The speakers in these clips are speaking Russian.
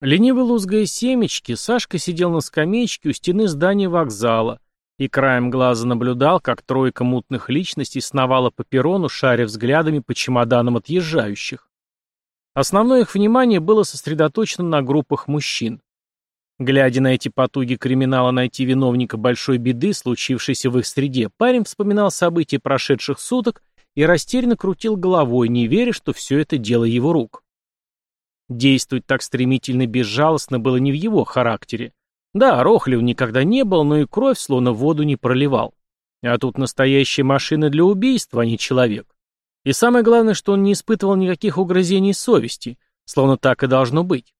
Лениво лузгая семечки, Сашка сидел на скамеечке у стены здания вокзала и краем глаза наблюдал, как тройка мутных личностей сновала по перрону, шаря взглядами по чемоданам отъезжающих. Основное их внимание было сосредоточено на группах мужчин. Глядя на эти потуги криминала найти виновника большой беды, случившейся в их среде, парень вспоминал события прошедших суток и растерянно крутил головой, не веря, что все это дело его рук. Действовать так стремительно и безжалостно было не в его характере. Да, Рохлев никогда не был, но и кровь словно воду не проливал. А тут настоящая машина для убийства, а не человек. И самое главное, что он не испытывал никаких угрызений совести, словно так и должно быть.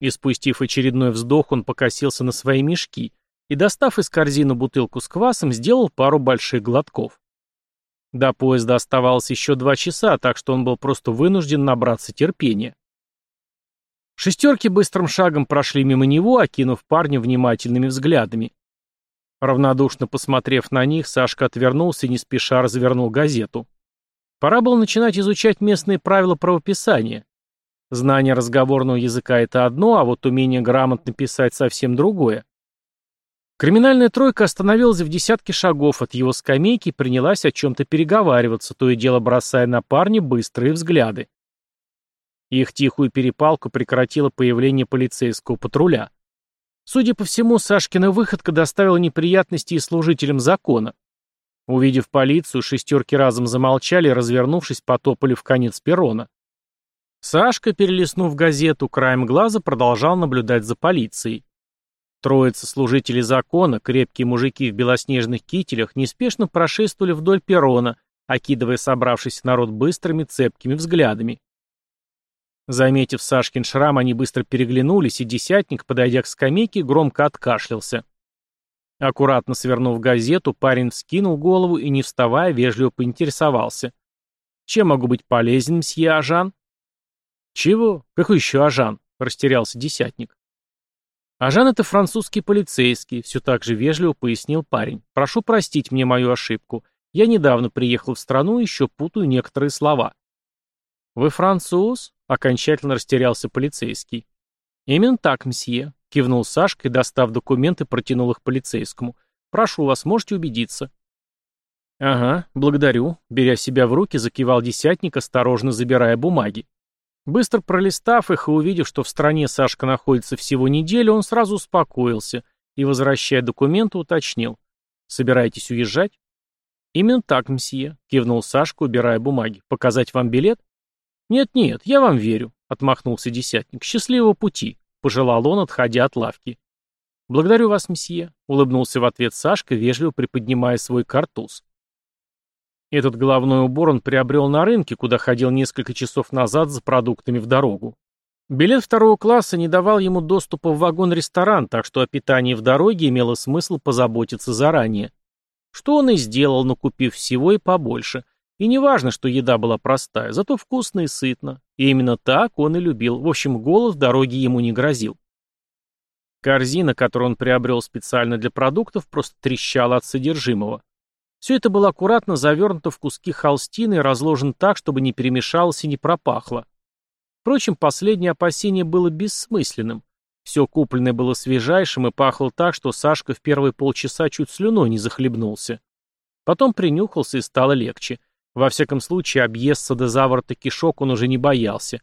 И спустив очередной вздох, он покосился на свои мешки и, достав из корзины бутылку с квасом, сделал пару больших глотков. До поезда оставалось еще два часа, так что он был просто вынужден набраться терпения. Шестерки быстрым шагом прошли мимо него, окинув парня внимательными взглядами. Равнодушно посмотрев на них, Сашка отвернулся и не спеша развернул газету. Пора было начинать изучать местные правила правописания. Знание разговорного языка — это одно, а вот умение грамотно писать совсем другое. Криминальная тройка остановилась в десятке шагов от его скамейки и принялась о чем-то переговариваться, то и дело бросая на парня быстрые взгляды. Их тихую перепалку прекратило появление полицейского патруля. Судя по всему, Сашкина выходка доставила неприятности и служителям закона. Увидев полицию, шестерки разом замолчали и, развернувшись, потопали в конец перрона. Сашка, перелистнув газету, краем глаза продолжал наблюдать за полицией. Троица служителей закона, крепкие мужики в белоснежных кителях, неспешно прошествовали вдоль перрона, окидывая собравшийся народ быстрыми цепкими взглядами. Заметив Сашкин шрам, они быстро переглянулись, и десятник, подойдя к скамейке, громко откашлялся. Аккуратно свернув газету, парень вскинул голову и, не вставая, вежливо поинтересовался. «Чем могу быть полезен, мсье Ажан?» «Чего? Какой еще Ажан?» — растерялся десятник. «Ажан — это французский полицейский», — все так же вежливо пояснил парень. «Прошу простить мне мою ошибку. Я недавно приехал в страну и еще путаю некоторые слова». «Вы француз?» Окончательно растерялся полицейский. «Именно так, мсье», — кивнул Сашка и, достав документы, протянул их полицейскому. «Прошу вас, можете убедиться». «Ага, благодарю», — беря себя в руки, закивал десятник, осторожно забирая бумаги. Быстро пролистав их и увидев, что в стране Сашка находится всего неделю, он сразу успокоился и, возвращая документы, уточнил. «Собираетесь уезжать?» «Именно так, мсье», — кивнул Сашка, убирая бумаги. «Показать вам билет?» «Нет-нет, я вам верю», — отмахнулся десятник. «Счастливого пути», — пожелал он, отходя от лавки. «Благодарю вас, месье», — улыбнулся в ответ Сашка, вежливо приподнимая свой картуз. Этот головной убор он приобрел на рынке, куда ходил несколько часов назад за продуктами в дорогу. Билет второго класса не давал ему доступа в вагон-ресторан, так что о питании в дороге имело смысл позаботиться заранее. Что он и сделал, накупив всего и побольше — и не важно, что еда была простая, зато вкусно и сытно. И именно так он и любил. В общем, голод в дороге ему не грозил. Корзина, которую он приобрел специально для продуктов, просто трещала от содержимого. Все это было аккуратно завернуто в куски холстины и разложено так, чтобы не перемешалось и не пропахло. Впрочем, последнее опасение было бессмысленным. Все купленное было свежайшим и пахло так, что Сашка в первые полчаса чуть слюной не захлебнулся. Потом принюхался и стало легче. Во всяком случае, объесться до заворота кишок он уже не боялся.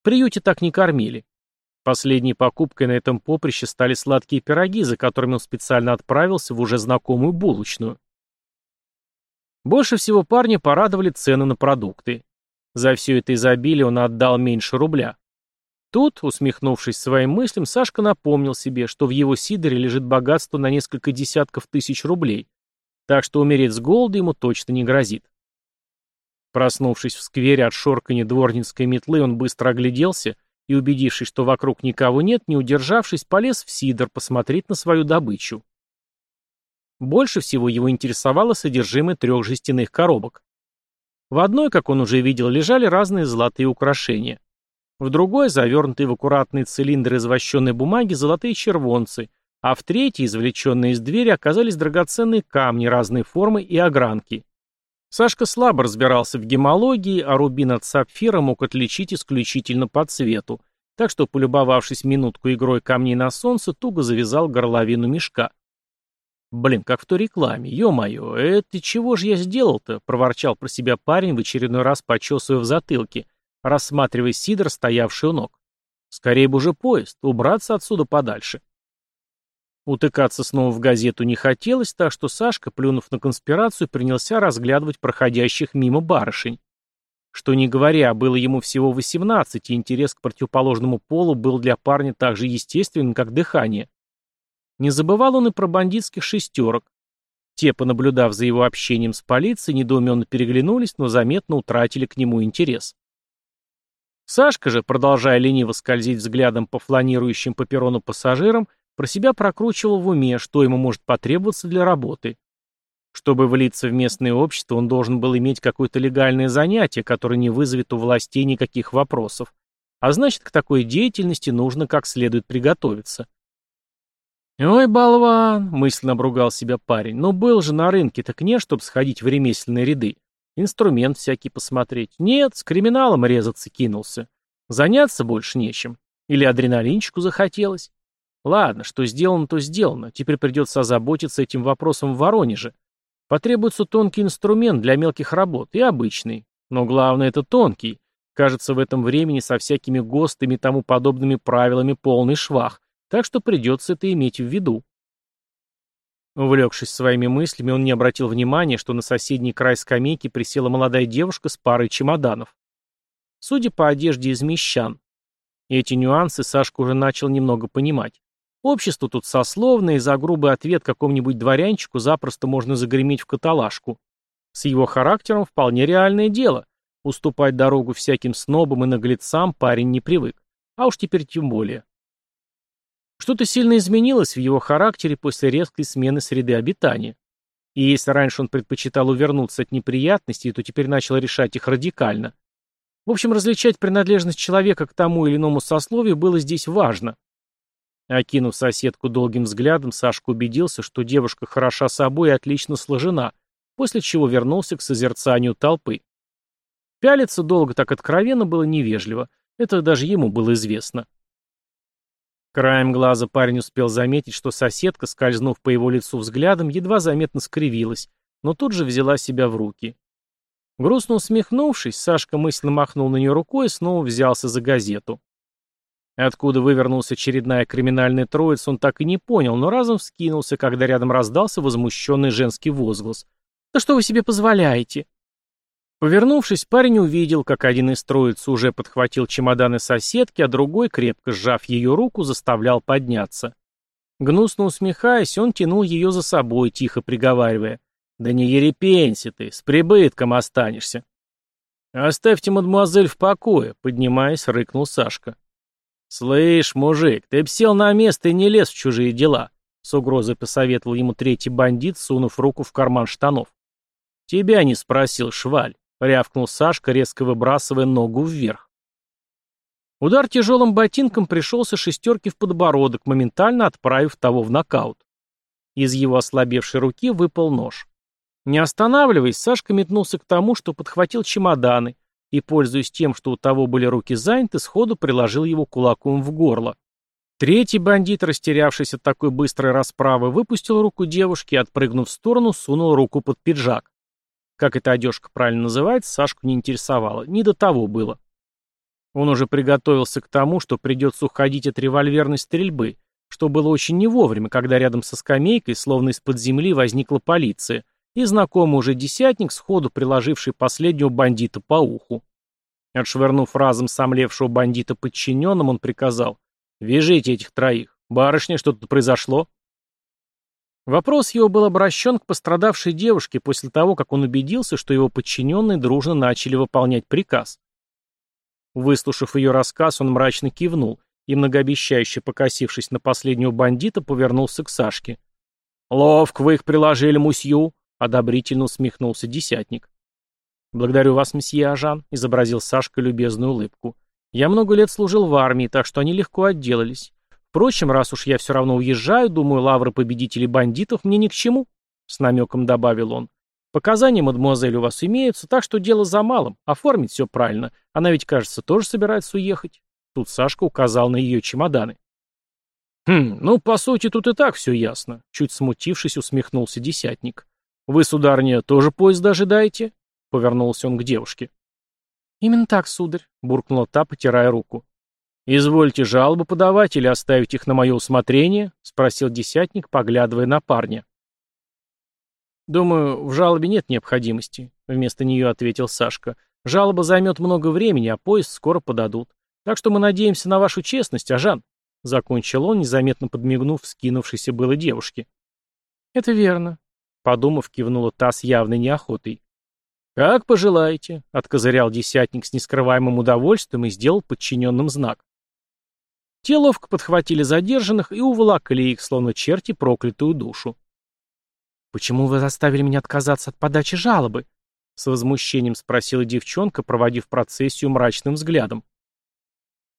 В приюте так не кормили. Последней покупкой на этом поприще стали сладкие пироги, за которыми он специально отправился в уже знакомую булочную. Больше всего парня порадовали цены на продукты. За все это изобилие он отдал меньше рубля. Тут, усмехнувшись своим мыслям, Сашка напомнил себе, что в его сидоре лежит богатство на несколько десятков тысяч рублей, так что умереть с голода ему точно не грозит. Проснувшись в сквере от шорканья дворницкой метлы, он быстро огляделся и, убедившись, что вокруг никого нет, не удержавшись, полез в сидор посмотреть на свою добычу. Больше всего его интересовало содержимое трех жестяных коробок. В одной, как он уже видел, лежали разные золотые украшения. В другой, завернутые в аккуратные цилиндры из вощенной бумаги, золотые червонцы, а в третьей, извлеченные из двери, оказались драгоценные камни разной формы и огранки. Сашка слабо разбирался в гемологии, а рубин от сапфира мог отличить исключительно по цвету, так что, полюбовавшись минутку игрой камней на солнце, туго завязал горловину мешка. «Блин, как в той рекламе, ё-моё, это чего же я сделал-то?» — проворчал про себя парень, в очередной раз почесывая в затылке, рассматривая сидор, стоявший у ног. «Скорее бы уже поезд, убраться отсюда подальше». Утыкаться снова в газету не хотелось, так что Сашка, плюнув на конспирацию, принялся разглядывать проходящих мимо барышень. Что не говоря, было ему всего 18, и интерес к противоположному полу был для парня так же естественен, как дыхание. Не забывал он и про бандитских шестерок. Те, понаблюдав за его общением с полицией, недоуменно переглянулись, но заметно утратили к нему интерес. Сашка же, продолжая лениво скользить взглядом по фланирующим по перрону пассажирам, про себя прокручивал в уме, что ему может потребоваться для работы. Чтобы влиться в местное общество, он должен был иметь какое-то легальное занятие, которое не вызовет у властей никаких вопросов. А значит, к такой деятельности нужно как следует приготовиться. «Ой, болван!» — мысленно обругал себя парень. «Ну был же на рынке, так не, чтобы сходить в ремесленные ряды. Инструмент всякий посмотреть. Нет, с криминалом резаться кинулся. Заняться больше нечем. Или адреналинчику захотелось. Ладно, что сделано, то сделано. Теперь придется озаботиться этим вопросом в Воронеже. Потребуется тонкий инструмент для мелких работ и обычный. Но главное это тонкий. Кажется, в этом времени со всякими ГОСТами и тому подобными правилами полный швах, так что придется это иметь в виду. Увлекшись своими мыслями, он не обратил внимания, что на соседний край скамейки присела молодая девушка с парой чемоданов. Судя по одежде из мещан. Эти нюансы Сашка уже начал немного понимать. Общество тут сословное, и за грубый ответ какому-нибудь дворянчику запросто можно загреметь в каталажку. С его характером вполне реальное дело. Уступать дорогу всяким снобам и наглецам парень не привык. А уж теперь тем более. Что-то сильно изменилось в его характере после резкой смены среды обитания. И если раньше он предпочитал увернуться от неприятностей, то теперь начал решать их радикально. В общем, различать принадлежность человека к тому или иному сословию было здесь важно. Окинув соседку долгим взглядом, Сашка убедился, что девушка хороша собой и отлично сложена, после чего вернулся к созерцанию толпы. Пялиться долго так откровенно было невежливо, это даже ему было известно. Краем глаза парень успел заметить, что соседка, скользнув по его лицу взглядом, едва заметно скривилась, но тут же взяла себя в руки. Грустно усмехнувшись, Сашка мысленно махнул на нее рукой и снова взялся за газету. Откуда вывернулась очередная криминальная троица, он так и не понял, но разом вскинулся, когда рядом раздался возмущенный женский возглас. «Да что вы себе позволяете?» Повернувшись, парень увидел, как один из троицы уже подхватил чемоданы соседки, а другой, крепко сжав ее руку, заставлял подняться. Гнусно усмехаясь, он тянул ее за собой, тихо приговаривая. «Да не ерепенься ты, с прибытком останешься». «Оставьте мадемуазель в покое», — поднимаясь, рыкнул Сашка. «Слышь, мужик, ты б сел на место и не лез в чужие дела», — с угрозой посоветовал ему третий бандит, сунув руку в карман штанов. «Тебя не спросил, шваль», — рявкнул Сашка, резко выбрасывая ногу вверх. Удар тяжелым ботинком пришелся шестерке в подбородок, моментально отправив того в нокаут. Из его ослабевшей руки выпал нож. Не останавливаясь, Сашка метнулся к тому, что подхватил чемоданы, и, пользуясь тем, что у того были руки заняты, сходу приложил его кулаком в горло. Третий бандит, растерявшись от такой быстрой расправы, выпустил руку девушки и, отпрыгнув в сторону, сунул руку под пиджак. Как эта одежка правильно называется, Сашку не интересовало, не до того было. Он уже приготовился к тому, что придется уходить от револьверной стрельбы, что было очень не вовремя, когда рядом со скамейкой, словно из-под земли, возникла полиция, и знакомый уже десятник, сходу приложивший последнего бандита по уху. Отшвырнув разом сомлевшего бандита подчиненным, он приказал «Вяжите этих троих. Барышня, что-то произошло?» Вопрос его был обращен к пострадавшей девушке после того, как он убедился, что его подчиненные дружно начали выполнять приказ. Выслушав ее рассказ, он мрачно кивнул и, многообещающе покосившись на последнего бандита, повернулся к Сашке. «Ловко вы их приложили, мусью!» Одобрительно усмехнулся десятник. «Благодарю вас, месье Ажан», — изобразил Сашка любезную улыбку. «Я много лет служил в армии, так что они легко отделались. Впрочем, раз уж я все равно уезжаю, думаю, лавры победителей бандитов мне ни к чему», — с намеком добавил он. «Показания, мадемуазель, у вас имеются, так что дело за малым. Оформить все правильно. Она ведь, кажется, тоже собирается уехать». Тут Сашка указал на ее чемоданы. «Хм, ну, по сути, тут и так все ясно», — чуть смутившись, усмехнулся десятник. «Вы, сударыня, тоже поезда ожидаете?» — повернулся он к девушке. «Именно так, сударь», — буркнула та, потирая руку. «Извольте жалобы подавать или оставить их на мое усмотрение?» — спросил десятник, поглядывая на парня. «Думаю, в жалобе нет необходимости», — вместо нее ответил Сашка. «Жалоба займет много времени, а поезд скоро подадут. Так что мы надеемся на вашу честность, Ажан», — закончил он, незаметно подмигнув скинувшейся было девушке. «Это верно», — подумав, кивнула та с явной неохотой. «Как пожелаете», — откозырял десятник с нескрываемым удовольствием и сделал подчиненным знак. Те ловко подхватили задержанных и уволокли их, словно черти, проклятую душу. «Почему вы заставили меня отказаться от подачи жалобы?» — с возмущением спросила девчонка, проводив процессию мрачным взглядом.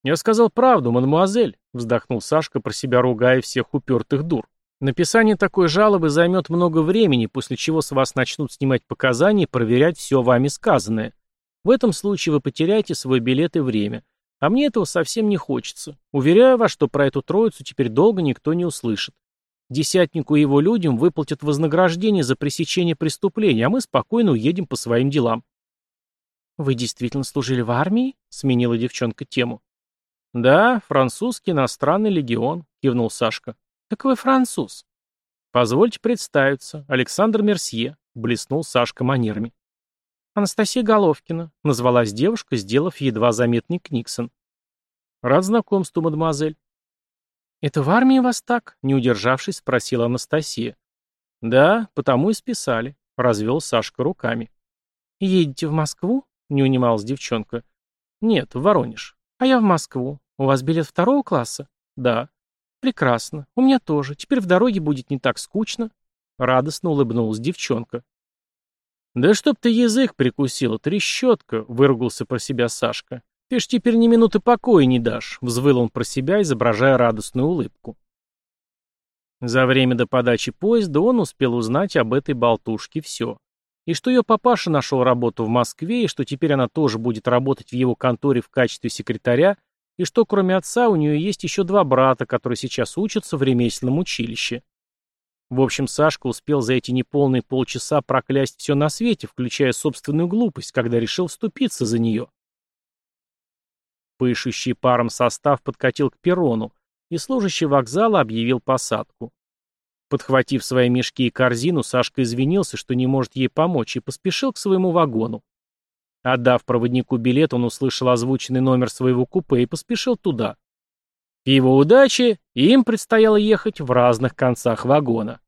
«Я сказал правду, мадемуазель», — вздохнул Сашка, про себя ругая всех упертых дур. «Написание такой жалобы займет много времени, после чего с вас начнут снимать показания и проверять все вами сказанное. В этом случае вы потеряете свой билет и время. А мне этого совсем не хочется. Уверяю вас, что про эту троицу теперь долго никто не услышит. Десятнику и его людям выплатят вознаграждение за пресечение преступления, а мы спокойно уедем по своим делам. «Вы действительно служили в армии?» — сменила девчонка тему. «Да, французский иностранный легион», — кивнул Сашка. «Так вы француз». «Позвольте представиться. Александр Мерсье», — блеснул Сашка манерами. «Анастасия Головкина», — назвалась девушка, сделав едва заметный книксон. «Рад знакомству, мадемуазель». «Это в армии вас так?» — не удержавшись, спросила Анастасия. «Да, потому и списали», — развел Сашка руками. «Едете в Москву?» — не унималась девчонка. «Нет, в Воронеж. А я в Москву. У вас билет второго класса?» «Да». «Прекрасно. У меня тоже. Теперь в дороге будет не так скучно». Радостно улыбнулась девчонка. «Да чтоб ты язык прикусила, трещотка!» — выругался про себя Сашка. «Ты ж теперь ни минуты покоя не дашь!» — взвыл он про себя, изображая радостную улыбку. За время до подачи поезда он успел узнать об этой болтушке все. И что ее папаша нашел работу в Москве, и что теперь она тоже будет работать в его конторе в качестве секретаря, и что кроме отца у нее есть еще два брата, которые сейчас учатся в ремесленном училище. В общем, Сашка успел за эти неполные полчаса проклясть все на свете, включая собственную глупость, когда решил вступиться за нее. Пышущий паром состав подкатил к перрону, и служащий вокзала объявил посадку. Подхватив свои мешки и корзину, Сашка извинился, что не может ей помочь, и поспешил к своему вагону. Отдав проводнику билет, он услышал озвученный номер своего купе и поспешил туда. К его удаче им предстояло ехать в разных концах вагона.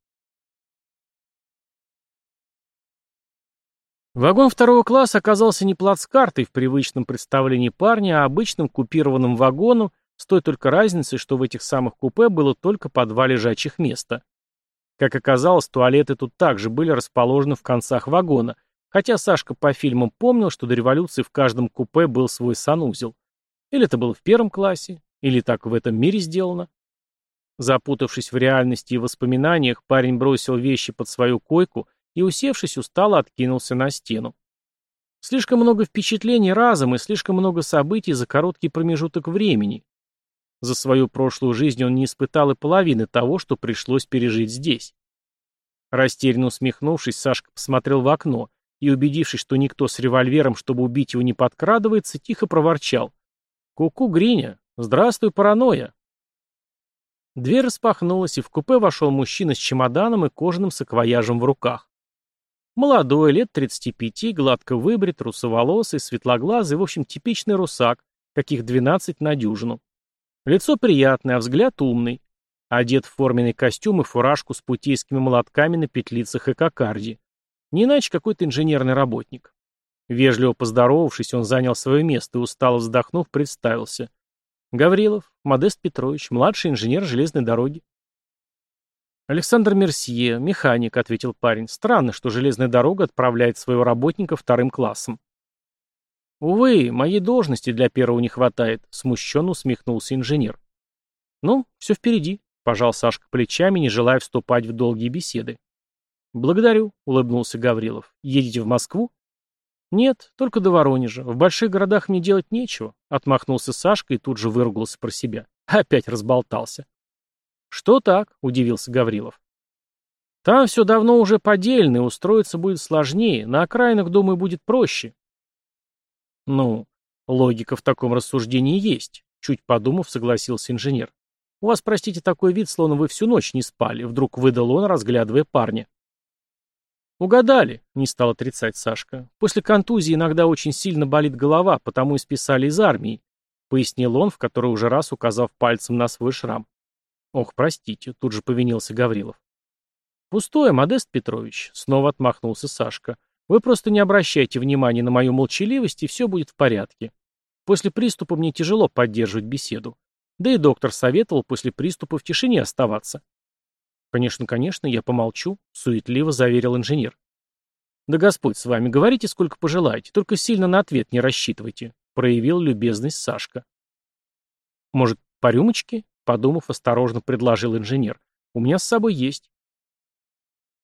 Вагон второго класса оказался не плацкартой в привычном представлении парня, а обычным купированным вагоном, с той только разницей, что в этих самых купе было только по два лежачих места. Как оказалось, туалеты тут также были расположены в концах вагона, хотя Сашка по фильмам помнил, что до революции в каждом купе был свой санузел. Или это было в первом классе, или так в этом мире сделано? Запутавшись в реальности и воспоминаниях, парень бросил вещи под свою койку и, усевшись, устало откинулся на стену. Слишком много впечатлений разом и слишком много событий за короткий промежуток времени. За свою прошлую жизнь он не испытал и половины того, что пришлось пережить здесь. Растерянно усмехнувшись, Сашка посмотрел в окно и, убедившись, что никто с револьвером, чтобы убить его, не подкрадывается, тихо проворчал. «Ку-ку, Гриня, «Здравствуй, паранойя!» Дверь распахнулась, и в купе вошел мужчина с чемоданом и кожаным саквояжем в руках. Молодой, лет 35, гладко выбрит, русоволосый, светлоглазый, в общем, типичный русак, каких 12 на дюжину. Лицо приятное, а взгляд умный. Одет в форменный костюм и фуражку с путейскими молотками на петлицах и кокарде. Не иначе какой-то инженерный работник. Вежливо поздоровавшись, он занял свое место и, устало вздохнув, представился. Гаврилов, Модест Петрович, младший инженер железной дороги. Александр Мерсье, механик, ответил парень. Странно, что железная дорога отправляет своего работника вторым классом. Увы, моей должности для первого не хватает, смущенно усмехнулся инженер. Ну, все впереди, пожал Сашка плечами, не желая вступать в долгие беседы. Благодарю, улыбнулся Гаврилов. Едете в Москву? «Нет, только до Воронежа. В больших городах мне делать нечего», — отмахнулся Сашка и тут же выругался про себя. Опять разболтался. «Что так?» — удивился Гаврилов. «Там все давно уже поделено, и устроиться будет сложнее. На окраинах, думаю, будет проще». «Ну, логика в таком рассуждении есть», — чуть подумав, согласился инженер. «У вас, простите, такой вид, словно вы всю ночь не спали», — вдруг выдал он, разглядывая парня. «Угадали», — не стал отрицать Сашка. «После контузии иногда очень сильно болит голова, потому и списали из армии», — пояснил он, в который уже раз указав пальцем на свой шрам. «Ох, простите», — тут же повинился Гаврилов. «Пустое, Модест Петрович», — снова отмахнулся Сашка. «Вы просто не обращайте внимания на мою молчаливость, и все будет в порядке. После приступа мне тяжело поддерживать беседу. Да и доктор советовал после приступа в тишине оставаться». «Конечно, конечно, я помолчу», — суетливо заверил инженер. «Да Господь с вами, говорите сколько пожелаете, только сильно на ответ не рассчитывайте», — проявил любезность Сашка. «Может, по рюмочке?» — подумав, осторожно предложил инженер. «У меня с собой есть».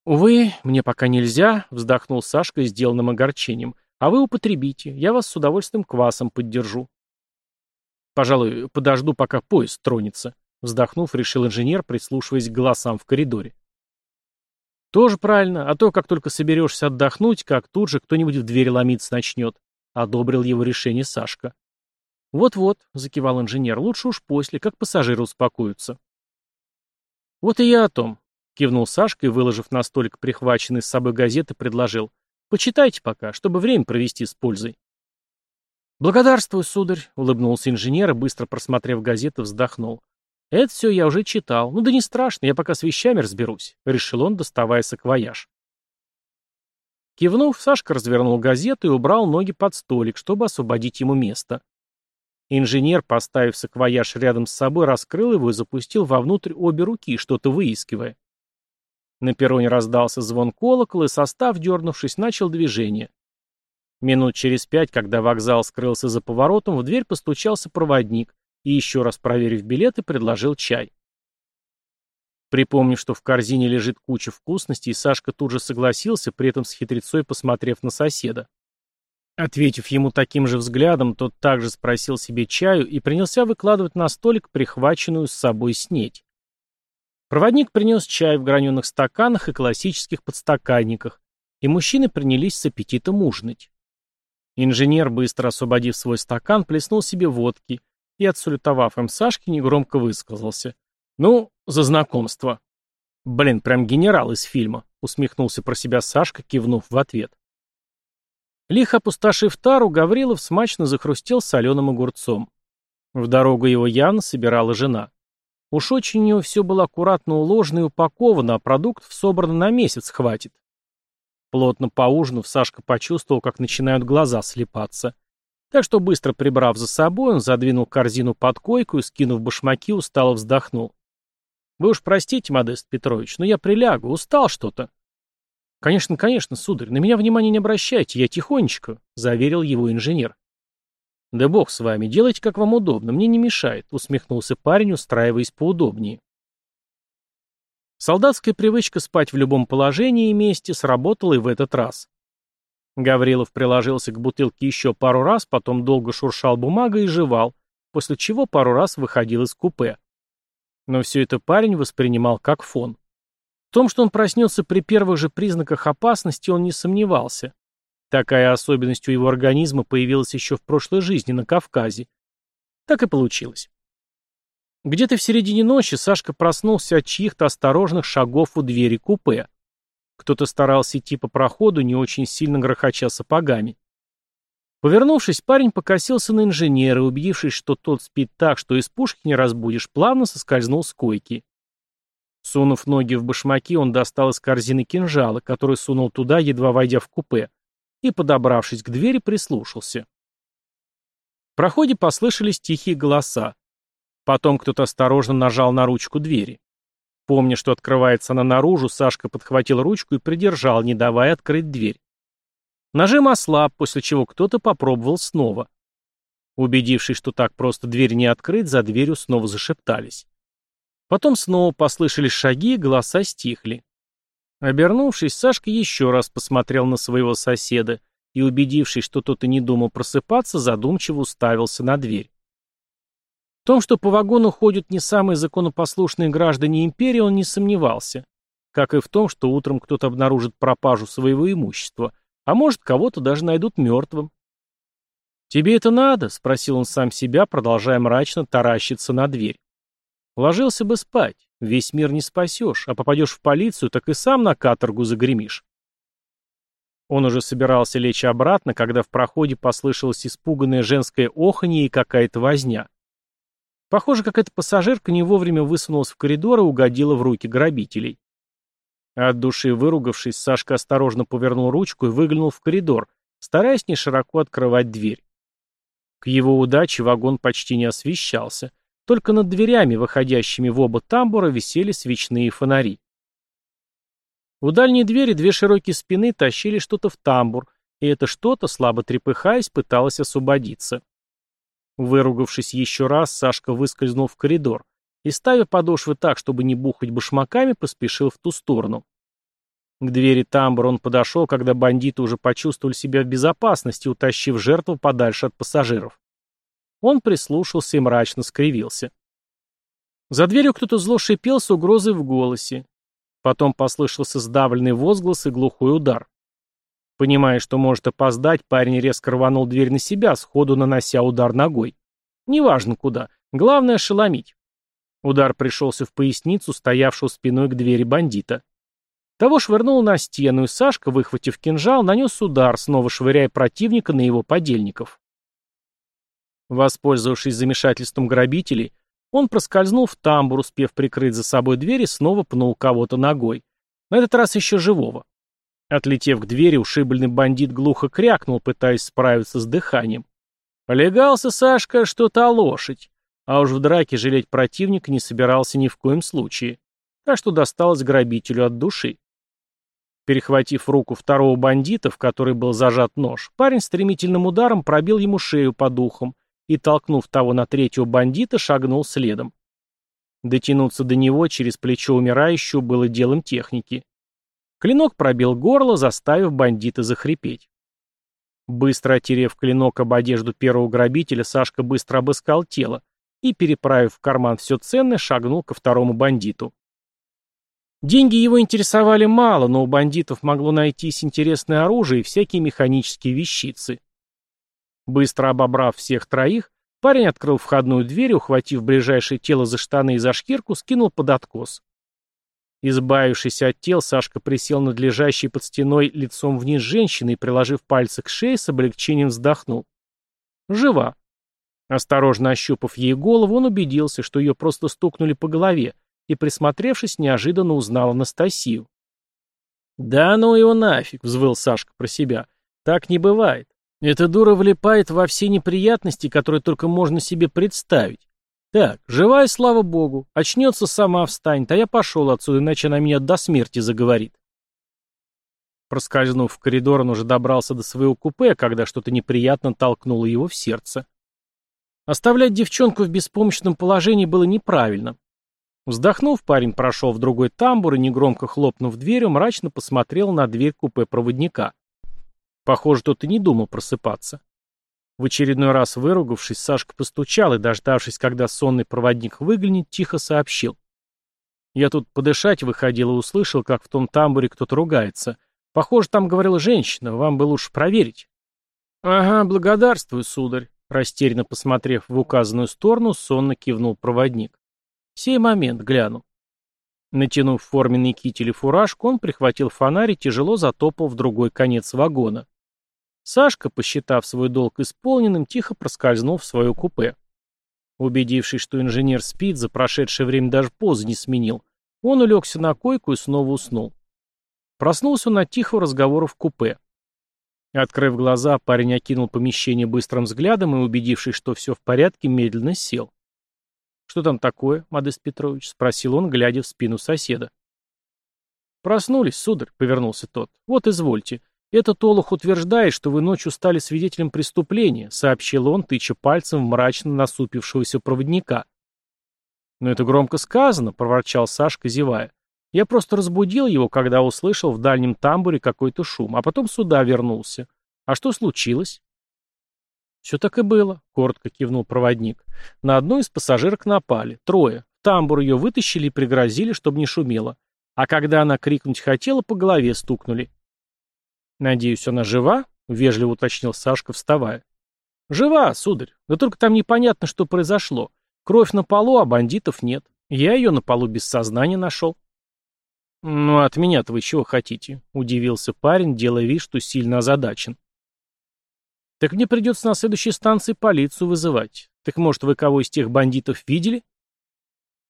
«Увы, мне пока нельзя», — вздохнул Сашка сделанным огорчением. «А вы употребите, я вас с удовольствием квасом поддержу». «Пожалуй, подожду, пока поезд тронется», Вздохнув, решил инженер, прислушиваясь к голосам в коридоре. «Тоже правильно, а то, как только соберешься отдохнуть, как тут же кто-нибудь в дверь ломиться начнет», — одобрил его решение Сашка. «Вот-вот», — закивал инженер, — «лучше уж после, как пассажиры успокоятся». «Вот и я о том», — кивнул Сашка и, выложив на столик прихваченные с собой газеты, предложил. «Почитайте пока, чтобы время провести с пользой». «Благодарствую, сударь», — улыбнулся инженер и, быстро просмотрев газеты, вздохнул. «Это все я уже читал. Ну да не страшно, я пока с вещами разберусь», — решил он, доставая саквояж. Кивнув, Сашка развернул газету и убрал ноги под столик, чтобы освободить ему место. Инженер, поставив саквояж рядом с собой, раскрыл его и запустил вовнутрь обе руки, что-то выискивая. На перроне раздался звон колокола, и состав, дернувшись, начал движение. Минут через пять, когда вокзал скрылся за поворотом, в дверь постучался проводник, и, еще раз проверив билеты, предложил чай. Припомнив, что в корзине лежит куча вкусностей, Сашка тут же согласился, при этом с хитрецой посмотрев на соседа. Ответив ему таким же взглядом, тот также спросил себе чаю и принялся выкладывать на столик прихваченную с собой снеть. Проводник принес чай в граненых стаканах и классических подстаканниках, и мужчины принялись с аппетитом ужинать. Инженер, быстро освободив свой стакан, плеснул себе водки и, отсулетовав им Сашке, негромко высказался. «Ну, за знакомство». «Блин, прям генерал из фильма», — усмехнулся про себя Сашка, кивнув в ответ. Лихо опустошив тару, Гаврилов смачно захрустел соленым огурцом. В дорогу его явно собирала жена. Уж очень у него все было аккуратно уложено и упаковано, а продуктов собрано на месяц хватит. Плотно поужинав, Сашка почувствовал, как начинают глаза слепаться. Так что, быстро прибрав за собой, он задвинул корзину под койку и, скинув башмаки, устало вздохнул. «Вы уж простите, Модест Петрович, но я прилягу, устал что-то». «Конечно, конечно, сударь, на меня внимания не обращайте, я тихонечко», — заверил его инженер. «Да бог с вами, делайте, как вам удобно, мне не мешает», — усмехнулся парень, устраиваясь поудобнее. Солдатская привычка спать в любом положении и месте сработала и в этот раз. Гаврилов приложился к бутылке еще пару раз, потом долго шуршал бумагой и жевал, после чего пару раз выходил из купе. Но все это парень воспринимал как фон. В том, что он проснется при первых же признаках опасности, он не сомневался. Такая особенность у его организма появилась еще в прошлой жизни на Кавказе. Так и получилось. Где-то в середине ночи Сашка проснулся от чьих-то осторожных шагов у двери купе. Кто-то старался идти по проходу, не очень сильно грохоча сапогами. Повернувшись, парень покосился на инженера, убедившись, что тот спит так, что из пушки не разбудишь, плавно соскользнул с койки. Сунув ноги в башмаки, он достал из корзины кинжалы, который сунул туда, едва войдя в купе, и, подобравшись к двери, прислушался. В проходе послышались тихие голоса. Потом кто-то осторожно нажал на ручку двери. Помня, что открывается она наружу, Сашка подхватил ручку и придержал, не давая открыть дверь. Нажим ослаб, после чего кто-то попробовал снова. Убедившись, что так просто дверь не открыть, за дверью снова зашептались. Потом снова послышались шаги, и голоса стихли. Обернувшись, Сашка еще раз посмотрел на своего соседа и, убедившись, что тот и не думал просыпаться, задумчиво уставился на дверь. В том, что по вагону ходят не самые законопослушные граждане империи, он не сомневался. Как и в том, что утром кто-то обнаружит пропажу своего имущества, а может, кого-то даже найдут мертвым. «Тебе это надо?» — спросил он сам себя, продолжая мрачно таращиться на дверь. «Ложился бы спать. Весь мир не спасешь, а попадешь в полицию, так и сам на каторгу загремишь». Он уже собирался лечь обратно, когда в проходе послышалось испуганное женское оханье и какая-то возня. Похоже, какая-то пассажирка не вовремя высунулась в коридор и угодила в руки грабителей. От души выругавшись, Сашка осторожно повернул ручку и выглянул в коридор, стараясь не широко открывать дверь. К его удаче вагон почти не освещался. Только над дверями, выходящими в оба тамбура, висели свечные фонари. У дальней двери две широкие спины тащили что-то в тамбур, и это что-то, слабо трепыхаясь, пыталось освободиться. Выругавшись еще раз, Сашка выскользнул в коридор и, ставя подошвы так, чтобы не бухать башмаками, поспешил в ту сторону. К двери тамбура он подошел, когда бандиты уже почувствовали себя в безопасности, утащив жертву подальше от пассажиров. Он прислушался и мрачно скривился. За дверью кто-то зло шипел с угрозой в голосе. Потом послышался сдавленный возглас и глухой удар. Понимая, что может опоздать, парень резко рванул дверь на себя, сходу нанося удар ногой. Неважно куда, главное ошеломить. Удар пришелся в поясницу, стоявшую спиной к двери бандита. Того швырнул на стену, и Сашка, выхватив кинжал, нанес удар, снова швыряя противника на его подельников. Воспользовавшись замешательством грабителей, он проскользнул в тамбур, успев прикрыть за собой дверь и снова пнул кого-то ногой. На этот раз еще живого. Отлетев к двери, ушибленный бандит глухо крякнул, пытаясь справиться с дыханием. Полегался Сашка что-то о лошадь, а уж в драке жалеть противника не собирался ни в коем случае. Так что досталось грабителю от души. Перехватив руку второго бандита, в которой был зажат нож, парень стремительным ударом пробил ему шею под ухом и, толкнув того на третьего бандита, шагнул следом. Дотянуться до него через плечо умирающего было делом техники. Клинок пробил горло, заставив бандита захрипеть. Быстро отерев клинок об одежду первого грабителя, Сашка быстро обыскал тело и, переправив в карман все ценное, шагнул ко второму бандиту. Деньги его интересовали мало, но у бандитов могло найтись интересное оружие и всякие механические вещицы. Быстро обобрав всех троих, парень открыл входную дверь и, ухватив ближайшее тело за штаны и за шкирку, скинул под откос. Избавившись от тел, Сашка присел над лежащей под стеной лицом вниз женщины и, приложив пальцы к шее, с облегчением вздохнул. Жива. Осторожно ощупав ей голову, он убедился, что ее просто стукнули по голове, и, присмотревшись, неожиданно узнал Анастасию. «Да ну его нафиг!» — взвыл Сашка про себя. «Так не бывает. Эта дура влипает во все неприятности, которые только можно себе представить. Так, живая, слава богу. Очнется, сама встанет, а я пошел отсюда, иначе она меня до смерти заговорит». Проскользнув в коридор, он уже добрался до своего купе, когда что-то неприятно толкнуло его в сердце. Оставлять девчонку в беспомощном положении было неправильно. Вздохнув, парень прошел в другой тамбур и, негромко хлопнув дверью, мрачно посмотрел на дверь купе проводника. Похоже, тот и не думал просыпаться. В очередной раз выругавшись, Сашка постучал и, дождавшись, когда сонный проводник выглянет, тихо сообщил. Я тут подышать выходил и услышал, как в том тамбуре кто-то ругается. Похоже, там говорила женщина, вам бы лучше проверить. Ага, благодарствую, сударь. Растерянно посмотрев в указанную сторону, сонно кивнул проводник. Сей момент гляну. Натянув форменный китель и фуражку, он прихватил фонарь и тяжело затопал в другой конец вагона. Сашка, посчитав свой долг исполненным, тихо проскользнул в свое купе. Убедившись, что инженер спит, за прошедшее время даже позы не сменил, он улегся на койку и снова уснул. Проснулся он от тихого разговора в купе. Открыв глаза, парень окинул помещение быстрым взглядом и, убедившись, что все в порядке, медленно сел. «Что там такое, Модест Петрович?» — спросил он, глядя в спину соседа. «Проснулись, сударь», — повернулся тот. «Вот извольте. Этот олух утверждает, что вы ночью стали свидетелем преступления», — сообщил он, тыча пальцем в мрачно насупившегося проводника. «Но это громко сказано», — проворчал Сашка, зевая. «Я просто разбудил его, когда услышал в дальнем тамбуре какой-то шум, а потом сюда вернулся. А что случилось? Все так и было, коротко кивнул проводник. На одну из пассажирок напали. Трое. Тамбур ее вытащили и пригрозили, чтобы не шумело. А когда она крикнуть хотела, по голове стукнули. «Надеюсь, она жива?» — вежливо уточнил Сашка, вставая. «Жива, сударь. Да только там непонятно, что произошло. Кровь на полу, а бандитов нет. Я ее на полу без сознания нашел». «Ну, от меня-то вы чего хотите?» — удивился парень, делая вид, что сильно озадачен. «Так мне придется на следующей станции полицию вызывать. Так, может, вы кого из тех бандитов видели?»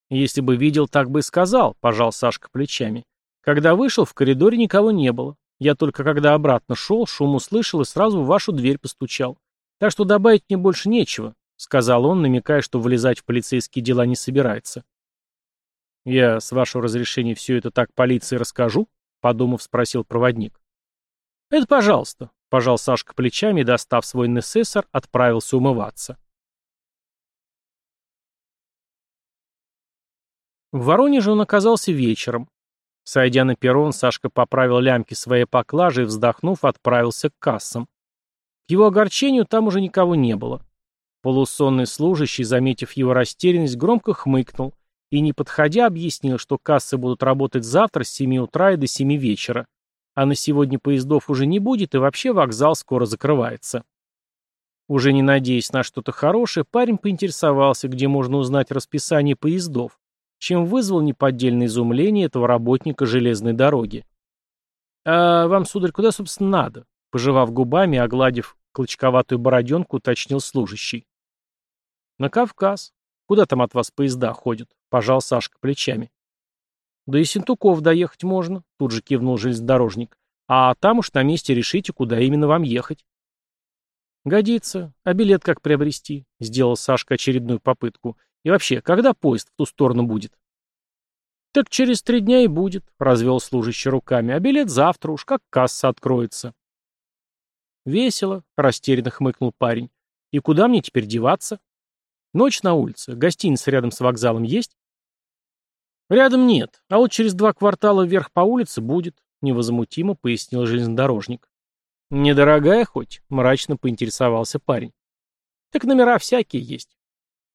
«Если бы видел, так бы и сказал», — пожал Сашка плечами. «Когда вышел, в коридоре никого не было. Я только когда обратно шел, шум услышал и сразу в вашу дверь постучал. Так что добавить мне больше нечего», — сказал он, намекая, что вылезать в полицейские дела не собирается. «Я, с вашего разрешения, все это так полиции расскажу?» — подумав, спросил проводник. «Это пожалуйста», — пожал Сашка плечами и, достав свой несессор, отправился умываться. В Воронеже он оказался вечером. Сойдя на перрон, Сашка поправил лямки своей поклажи и, вздохнув, отправился к кассам. К его огорчению там уже никого не было. Полусонный служащий, заметив его растерянность, громко хмыкнул и, не подходя, объяснил, что кассы будут работать завтра с 7 утра и до 7 вечера, а на сегодня поездов уже не будет и вообще вокзал скоро закрывается. Уже не надеясь на что-то хорошее, парень поинтересовался, где можно узнать расписание поездов, чем вызвал неподдельное изумление этого работника железной дороги. «А вам, сударь, куда, собственно, надо?» Пожевав губами огладив клочковатую бороденку, уточнил служащий. «На Кавказ. Куда там от вас поезда ходят?» Пожал Сашка плечами. Да и Синтуков доехать можно, тут же кивнул железнодорожник. А там уж на месте решите, куда именно вам ехать. Годится. А билет как приобрести? Сделал Сашка очередную попытку. И вообще, когда поезд в ту сторону будет? Так через три дня и будет, развел служащий руками. А билет завтра уж, как касса откроется. Весело, растерянно хмыкнул парень. И куда мне теперь деваться? Ночь на улице. Гостиница рядом с вокзалом есть? «Рядом нет, а вот через два квартала вверх по улице будет», — невозмутимо пояснил железнодорожник. «Недорогая хоть?» — мрачно поинтересовался парень. «Так номера всякие есть».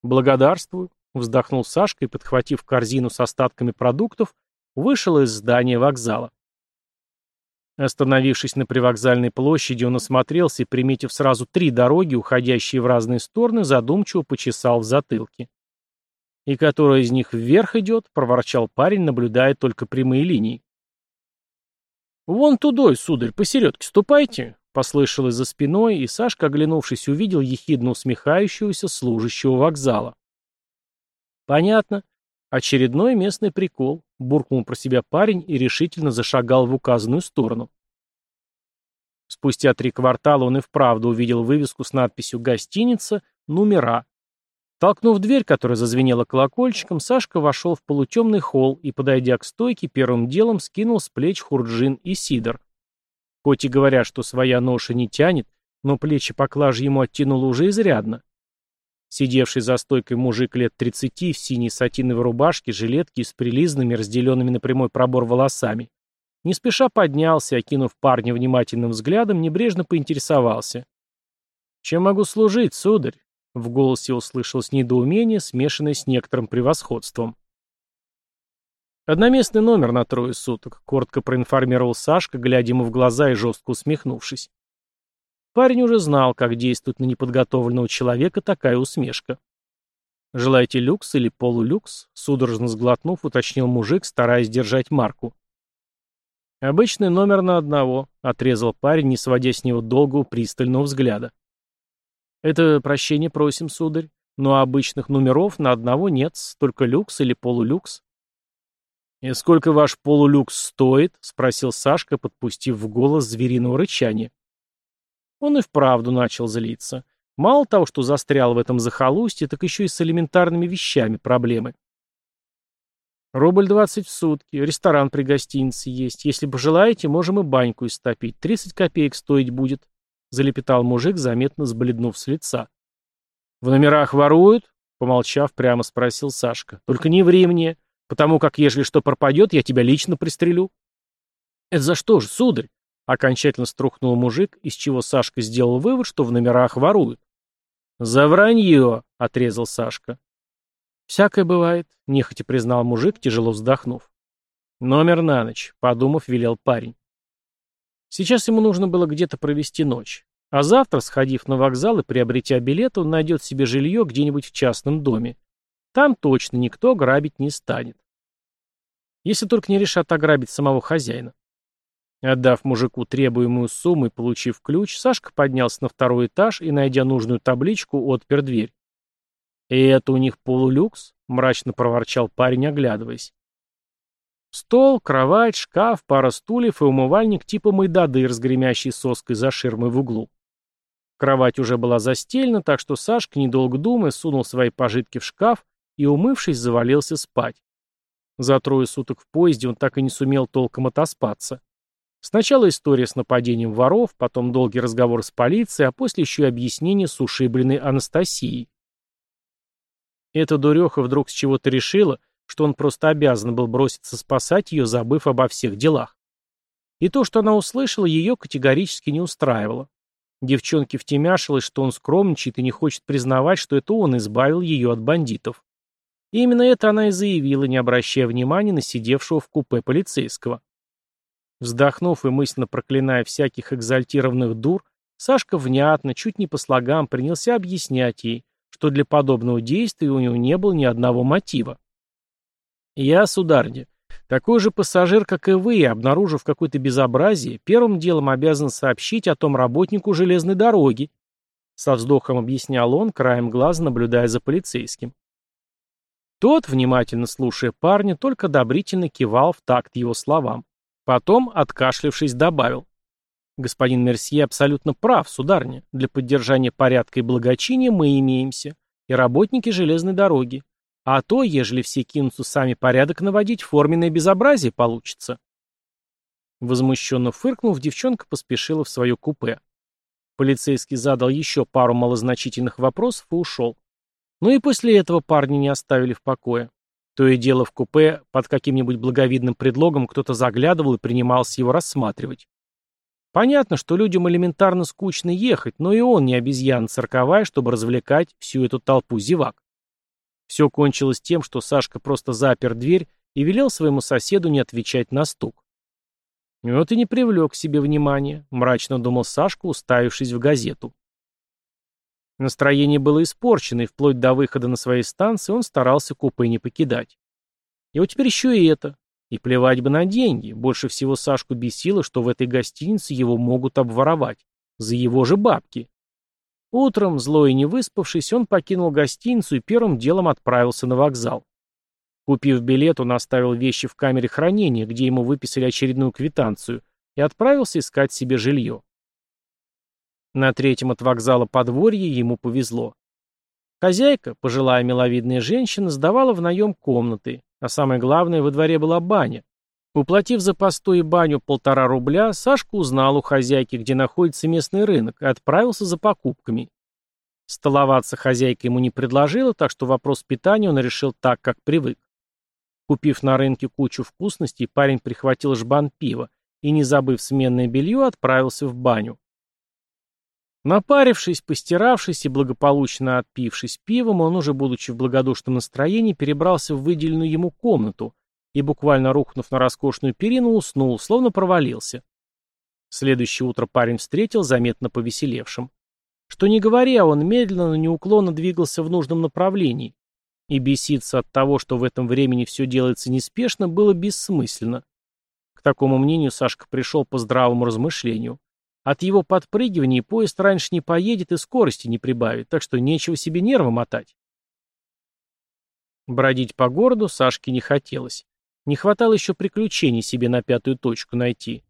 «Благодарствую», — вздохнул Сашка и, подхватив корзину с остатками продуктов, вышел из здания вокзала. Остановившись на привокзальной площади, он осмотрелся и, приметив сразу три дороги, уходящие в разные стороны, задумчиво почесал в затылке. «И которая из них вверх идет?» — проворчал парень, наблюдая только прямые линии. «Вон тудой, сударь, посередке ступайте!» — послышалось за спиной, и Сашка, оглянувшись, увидел ехидно усмехающегося служащего вокзала. «Понятно. Очередной местный прикол», — буркнул про себя парень и решительно зашагал в указанную сторону. Спустя три квартала он и вправду увидел вывеску с надписью «Гостиница. Номера». Толкнув дверь, которая зазвенела колокольчиком, Сашка вошел в полутемный холл и, подойдя к стойке, первым делом скинул с плеч хурджин и сидор. Хоть и говорят, что своя ноша не тянет, но плечи поклажи ему оттянуло уже изрядно. Сидевший за стойкой мужик лет тридцати в синей сатиновой рубашке, жилетке с прилизанными, разделенными на прямой пробор волосами, не спеша поднялся, окинув парня внимательным взглядом, небрежно поинтересовался. «Чем могу служить, сударь?» В голосе услышалось недоумение, смешанное с некоторым превосходством. «Одноместный номер на трое суток», — коротко проинформировал Сашка, глядя ему в глаза и жестко усмехнувшись. Парень уже знал, как действует на неподготовленного человека такая усмешка. «Желаете люкс или полулюкс?» — судорожно сглотнув, уточнил мужик, стараясь держать марку. «Обычный номер на одного», — отрезал парень, не сводя с него долгого пристального взгляда. «Это прощение просим, сударь, но обычных номеров на одного нет, только люкс или полулюкс». «И сколько ваш полулюкс стоит?» — спросил Сашка, подпустив в голос звериного рычания. Он и вправду начал злиться. Мало того, что застрял в этом захолустье, так еще и с элементарными вещами проблемы. Рубль двадцать в сутки, ресторан при гостинице есть. Если пожелаете, можем и баньку истопить. Тридцать копеек стоить будет, — залепетал мужик, заметно сбледнув с лица. В номерах воруют? — помолчав, прямо спросил Сашка. Только не ври мне, потому как, ежели что пропадет, я тебя лично пристрелю. Это за что же, сударь? Окончательно струхнул мужик, из чего Сашка сделал вывод, что в номерах воруют. «За вранье!» — отрезал Сашка. «Всякое бывает», — нехотя признал мужик, тяжело вздохнув. «Номер на ночь», — подумав, велел парень. Сейчас ему нужно было где-то провести ночь. А завтра, сходив на вокзал и приобретя билет, он найдет себе жилье где-нибудь в частном доме. Там точно никто грабить не станет. Если только не решат ограбить самого хозяина. Отдав мужику требуемую сумму и получив ключ, Сашка поднялся на второй этаж и, найдя нужную табличку, отпер дверь. «И это у них полулюкс?» — мрачно проворчал парень, оглядываясь. Стол, кровать, шкаф, пара стульев и умывальник типа майдадыр с гремящей соской за ширмой в углу. Кровать уже была застелена, так что Сашка, недолго думая, сунул свои пожитки в шкаф и, умывшись, завалился спать. За трое суток в поезде он так и не сумел толком отоспаться. Сначала история с нападением воров, потом долгий разговор с полицией, а после еще и объяснение с ушибленной Анастасией. Эта дуреха вдруг с чего-то решила, что он просто обязан был броситься спасать ее, забыв обо всех делах. И то, что она услышала, ее категорически не устраивало. Девчонке втемяшилось, что он скромничает и не хочет признавать, что это он избавил ее от бандитов. И именно это она и заявила, не обращая внимания на сидевшего в купе полицейского. Вздохнув и мысленно проклиная всяких экзальтированных дур, Сашка внятно, чуть не по слогам, принялся объяснять ей, что для подобного действия у него не было ни одного мотива. «Я, сударыня, такой же пассажир, как и вы, обнаружив какое-то безобразие, первым делом обязан сообщить о том работнику железной дороги», со вздохом объяснял он, краем глаза наблюдая за полицейским. Тот, внимательно слушая парня, только одобрительно кивал в такт его словам. Потом, откашлявшись, добавил. «Господин Мерсье абсолютно прав, сударыня. Для поддержания порядка и благочиния мы имеемся. И работники железной дороги. А то, ежели все кинутся сами порядок наводить, форменное безобразие получится». Возмущенно фыркнув, девчонка поспешила в свое купе. Полицейский задал еще пару малозначительных вопросов и ушел. Ну и после этого парня не оставили в покое. То и дело в купе под каким-нибудь благовидным предлогом кто-то заглядывал и принимался его рассматривать. Понятно, что людям элементарно скучно ехать, но и он не обезьяна цирковая, чтобы развлекать всю эту толпу зевак. Все кончилось тем, что Сашка просто запер дверь и велел своему соседу не отвечать на стук. Вот и не привлек к себе внимания, мрачно думал Сашка, уставившись в газету. Настроение было испорчено, и вплоть до выхода на своей станции он старался купе не покидать. И вот теперь еще и это. И плевать бы на деньги. Больше всего Сашку бесило, что в этой гостинице его могут обворовать. За его же бабки. Утром, злой и не выспавшись, он покинул гостиницу и первым делом отправился на вокзал. Купив билет, он оставил вещи в камере хранения, где ему выписали очередную квитанцию, и отправился искать себе жилье. На третьем от вокзала подворье ему повезло. Хозяйка, пожилая миловидная женщина, сдавала в наем комнаты, а самое главное, во дворе была баня. Уплатив за постой и баню полтора рубля, Сашка узнал у хозяйки, где находится местный рынок, и отправился за покупками. Столоваться хозяйка ему не предложила, так что вопрос питания он решил так, как привык. Купив на рынке кучу вкусностей, парень прихватил жбан пива и, не забыв сменное белье, отправился в баню. Напарившись, постиравшись и благополучно отпившись пивом, он уже, будучи в благодушном настроении, перебрался в выделенную ему комнату и, буквально рухнув на роскошную перину, уснул, словно провалился. Следующее утро парень встретил заметно повеселевшим. Что не говоря, он медленно, но неуклонно двигался в нужном направлении. И беситься от того, что в этом времени все делается неспешно, было бессмысленно. К такому мнению Сашка пришел по здравому размышлению. От его подпрыгиваний поезд раньше не поедет и скорости не прибавит, так что нечего себе нервы мотать. Бродить по городу Сашке не хотелось. Не хватало еще приключений себе на пятую точку найти.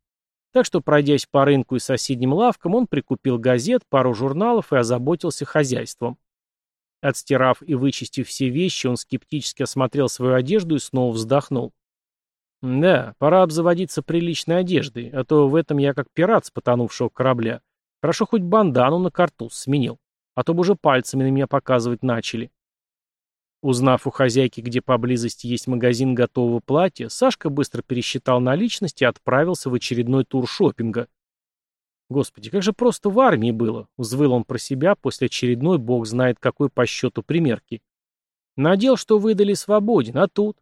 Так что, пройдясь по рынку и соседним лавкам, он прикупил газет, пару журналов и озаботился хозяйством. Отстирав и вычистив все вещи, он скептически осмотрел свою одежду и снова вздохнул. Да, пора обзаводиться приличной одеждой, а то в этом я как пират с потонувшего корабля. Хорошо хоть бандану на картуз сменил, а то бы уже пальцами на меня показывать начали. Узнав у хозяйки, где поблизости есть магазин готового платья, Сашка быстро пересчитал наличность и отправился в очередной тур шопинга, Господи, как же просто в армии было, взвыл он про себя после очередной, бог знает какой по счету примерки. Надел, что выдали свободен, а тут?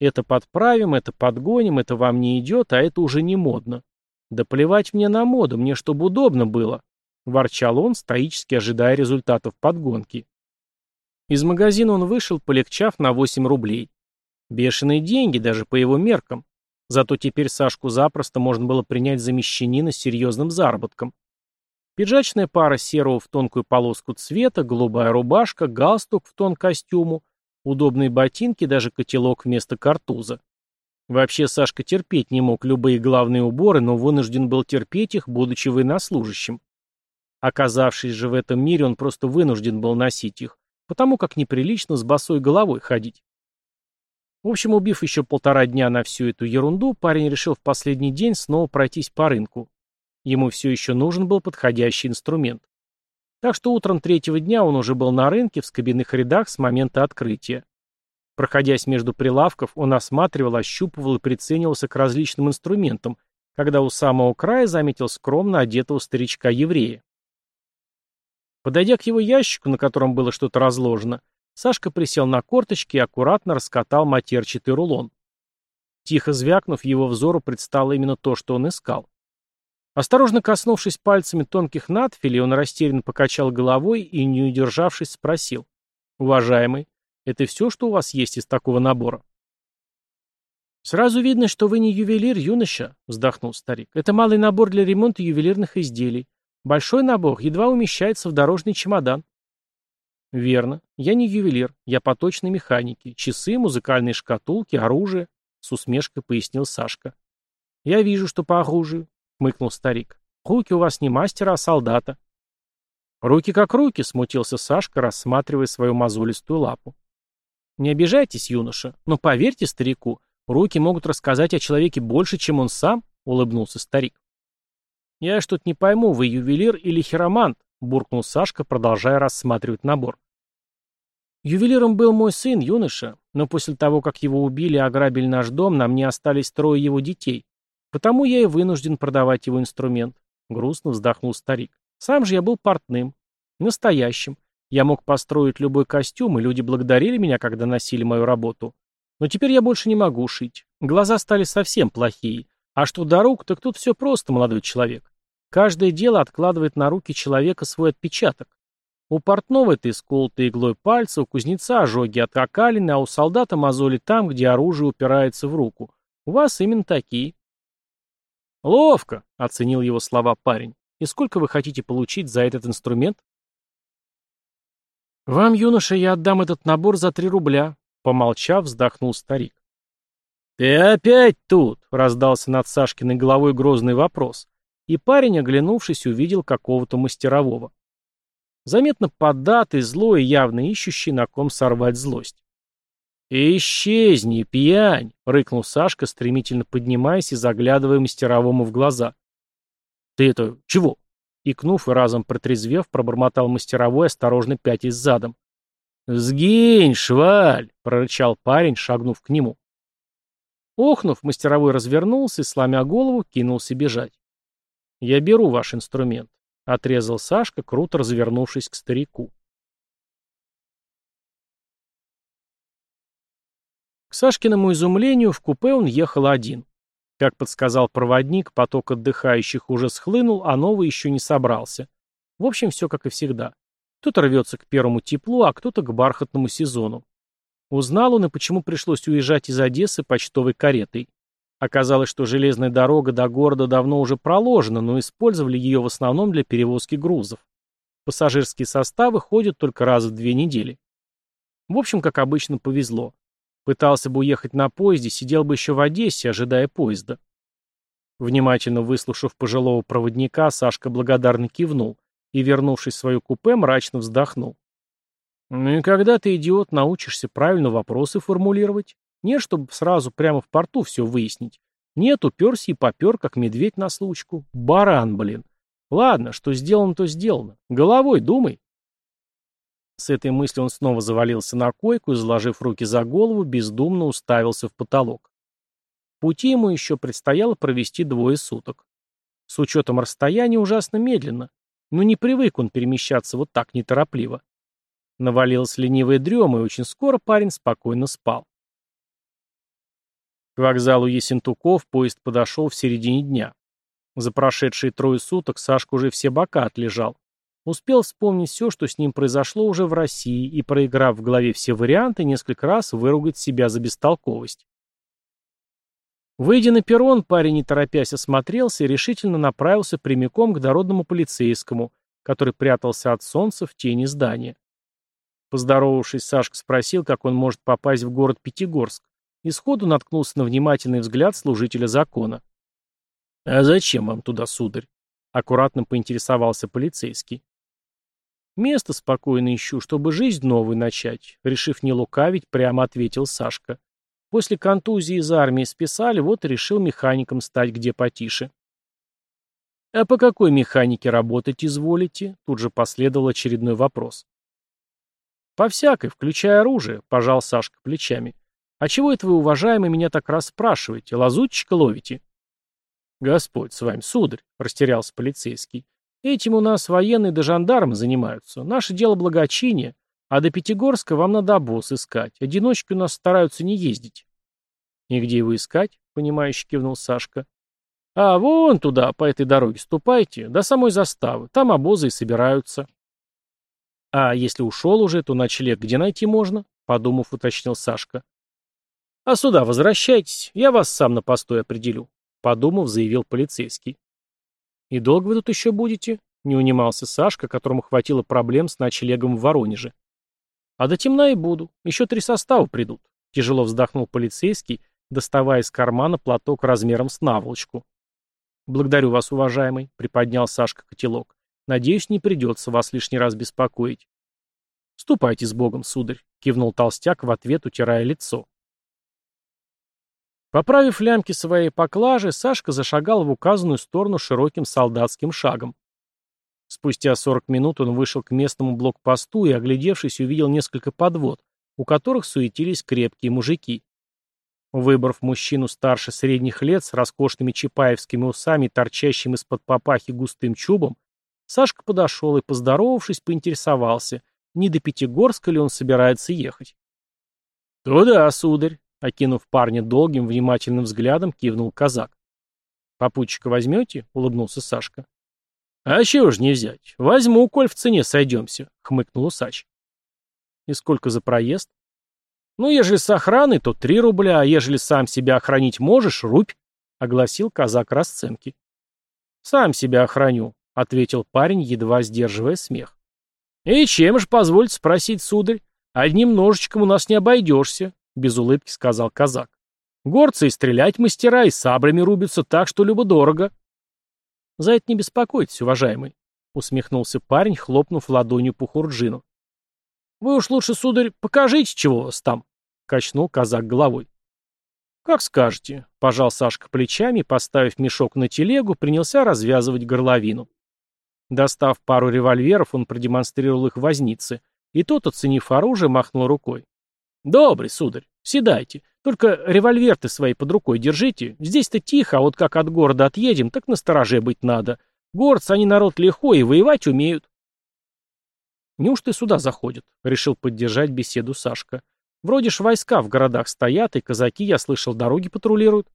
Это подправим, это подгоним, это вам не идет, а это уже не модно. Да плевать мне на моду, мне чтобы удобно было. Ворчал он, стоически ожидая результатов подгонки. Из магазина он вышел, полегчав на 8 рублей. Бешеные деньги, даже по его меркам. Зато теперь Сашку запросто можно было принять за мещанина с серьезным заработком. Пиджачная пара серого в тонкую полоску цвета, голубая рубашка, галстук в тон костюму, удобные ботинки, даже котелок вместо картуза. Вообще Сашка терпеть не мог любые главные уборы, но вынужден был терпеть их, будучи военнослужащим. Оказавшись же в этом мире, он просто вынужден был носить их, потому как неприлично с босой головой ходить. В общем, убив еще полтора дня на всю эту ерунду, парень решил в последний день снова пройтись по рынку. Ему все еще нужен был подходящий инструмент. Так что утром третьего дня он уже был на рынке в скобяных рядах с момента открытия. Проходясь между прилавков, он осматривал, ощупывал и приценивался к различным инструментам, когда у самого края заметил скромно одетого старичка-еврея. Подойдя к его ящику, на котором было что-то разложено, Сашка присел на корточки и аккуратно раскатал матерчатый рулон. Тихо звякнув, его взору предстало именно то, что он искал. Осторожно коснувшись пальцами тонких надфилей, он растерянно покачал головой и, не удержавшись, спросил. «Уважаемый, это все, что у вас есть из такого набора?» «Сразу видно, что вы не ювелир, юноша», — вздохнул старик. «Это малый набор для ремонта ювелирных изделий. Большой набор едва умещается в дорожный чемодан». «Верно. Я не ювелир. Я по точной механике. Часы, музыкальные шкатулки, оружие», — с усмешкой пояснил Сашка. «Я вижу, что по оружию», — хмыкнул старик. «Руки у вас не мастера, а солдата». «Руки как руки», — смутился Сашка, рассматривая свою мозолистую лапу. «Не обижайтесь, юноша, но поверьте старику, руки могут рассказать о человеке больше, чем он сам», — улыбнулся старик. «Я что-то не пойму, вы ювелир или хиромант?» — буркнул Сашка, продолжая рассматривать набор. Ювелиром был мой сын, юноша, но после того, как его убили и ограбили наш дом, на мне остались трое его детей. Потому я и вынужден продавать его инструмент. Грустно вздохнул старик. Сам же я был портным. Настоящим. Я мог построить любой костюм, и люди благодарили меня, когда носили мою работу. Но теперь я больше не могу шить. Глаза стали совсем плохие. А что до рук, так тут все просто, молодой человек. Каждое дело откладывает на руки человека свой отпечаток. У портного это исколотые иглой пальцы, у кузнеца ожоги от окалины, а у солдата мозоли там, где оружие упирается в руку. У вас именно такие. Ловко, оценил его слова парень. И сколько вы хотите получить за этот инструмент? Вам, юноша, я отдам этот набор за три рубля, помолчав, вздохнул старик. «Ты опять тут!» — раздался над Сашкиной головой грозный вопрос, и парень, оглянувшись, увидел какого-то мастерового. Заметно податый, злой явно ищущий, на ком сорвать злость. «Исчезни, пьянь!» — рыкнул Сашка, стремительно поднимаясь и заглядывая мастеровому в глаза. «Ты это, чего?» Икнув и разом протрезвев, пробормотал мастеровой, осторожно пятясь задом. «Сгинь, шваль!» — прорычал парень, шагнув к нему. Охнув, мастеровой развернулся и, сломя голову, кинулся бежать. «Я беру ваш инструмент. — отрезал Сашка, круто развернувшись к старику. К Сашкиному изумлению в купе он ехал один. Как подсказал проводник, поток отдыхающих уже схлынул, а новый еще не собрался. В общем, все как и всегда. Кто-то рвется к первому теплу, а кто-то к бархатному сезону. Узнал он и почему пришлось уезжать из Одессы почтовой каретой. Оказалось, что железная дорога до города давно уже проложена, но использовали ее в основном для перевозки грузов. Пассажирские составы ходят только раз в две недели. В общем, как обычно, повезло. Пытался бы уехать на поезде, сидел бы еще в Одессе, ожидая поезда. Внимательно выслушав пожилого проводника, Сашка благодарно кивнул и, вернувшись в свое купе, мрачно вздохнул. «Ну и когда ты, идиот, научишься правильно вопросы формулировать?» Нет, чтобы сразу прямо в порту все выяснить. Нет, уперся и попер, как медведь на случку. Баран, блин. Ладно, что сделано, то сделано. Головой думай. С этой мыслью он снова завалился на койку и, заложив руки за голову, бездумно уставился в потолок. Пути ему еще предстояло провести двое суток. С учетом расстояния ужасно медленно. Но не привык он перемещаться вот так неторопливо. Навалилась ленивая дрема, и очень скоро парень спокойно спал. К вокзалу Есентуков поезд подошел в середине дня. За прошедшие трое суток Сашка уже все бока отлежал. Успел вспомнить все, что с ним произошло уже в России, и, проиграв в голове все варианты, несколько раз выругать себя за бестолковость. Выйдя на перрон, парень, не торопясь, осмотрелся и решительно направился прямиком к дородному полицейскому, который прятался от солнца в тени здания. Поздоровавшись, Сашка спросил, как он может попасть в город Пятигорск, и сходу наткнулся на внимательный взгляд служителя закона. «А зачем вам туда, сударь?» — аккуратно поинтересовался полицейский. «Место спокойно ищу, чтобы жизнь новую начать», — решив не лукавить, прямо ответил Сашка. После контузии из армии списали, вот и решил механиком стать где потише. «А по какой механике работать изволите?» Тут же последовал очередной вопрос. «По всякой, включая оружие», — пожал Сашка плечами. «А чего это вы, уважаемый, меня так раз спрашиваете? Лазутчика ловите?» «Господь с вами, сударь», — растерялся полицейский. «Этим у нас военные да жандармы занимаются. Наше дело благочиние. А до Пятигорска вам надо обоз искать. Одиночки у нас стараются не ездить. И где его искать? Понимающе кивнул Сашка. А вон туда, по этой дороге ступайте, до самой заставы. Там обозы и собираются. А если ушел уже, то ночлег где найти можно? Подумав, уточнил Сашка. А сюда возвращайтесь, я вас сам на постой определю. Подумав, заявил полицейский. И долго вы тут еще будете? Не унимался Сашка, которому хватило проблем с ночлегом в Воронеже. А до темна и буду. Еще три состава придут. Тяжело вздохнул полицейский, доставая из кармана платок размером с наволочку. «Благодарю вас, уважаемый», — приподнял Сашка котелок. «Надеюсь, не придется вас лишний раз беспокоить». «Ступайте с Богом, сударь», — кивнул толстяк в ответ, утирая лицо. Поправив лямки своей поклажи, Сашка зашагал в указанную сторону широким солдатским шагом. Спустя 40 минут он вышел к местному блокпосту и, оглядевшись, увидел несколько подвод, у которых суетились крепкие мужики. Выбрав мужчину старше средних лет с роскошными чапаевскими усами, торчащим из-под папахи густым чубом, Сашка подошел и, поздоровавшись, поинтересовался, не до Пятигорска ли он собирается ехать. «Туда, сударь», — окинув парня долгим, внимательным взглядом, кивнул казак. «Попутчика возьмете?» — улыбнулся Сашка. «А чего ж не взять? Возьму, коль в цене сойдемся», — хмыкнул усач. «И сколько за проезд?» «Ну, ежели с охраной, то три рубля, а ежели сам себя охранить можешь, рубь», — огласил казак расценки. «Сам себя охраню», — ответил парень, едва сдерживая смех. «И чем ж, позвольте спросить, сударь? Одним ножичком у нас не обойдешься», — без улыбки сказал казак. «Горцы и стрелять мастера, и саблями рубятся так, что любо-дорого». «За это не беспокойтесь, уважаемый», — усмехнулся парень, хлопнув ладонью по хурджину. «Вы уж лучше, сударь, покажите, чего у вас там», — качнул казак головой. «Как скажете», — пожал Сашка плечами, поставив мешок на телегу, принялся развязывать горловину. Достав пару револьверов, он продемонстрировал их вознице, и тот, оценив оружие, махнул рукой. «Добрый, сударь, седайте. Только револьвер-то свои под рукой держите. Здесь-то тихо, а вот как от города отъедем, так настороже быть надо. Горцы, они народ лихой и воевать умеют. Неужто сюда заходят? Решил поддержать беседу Сашка. Вроде ж войска в городах стоят, и казаки, я слышал, дороги патрулируют.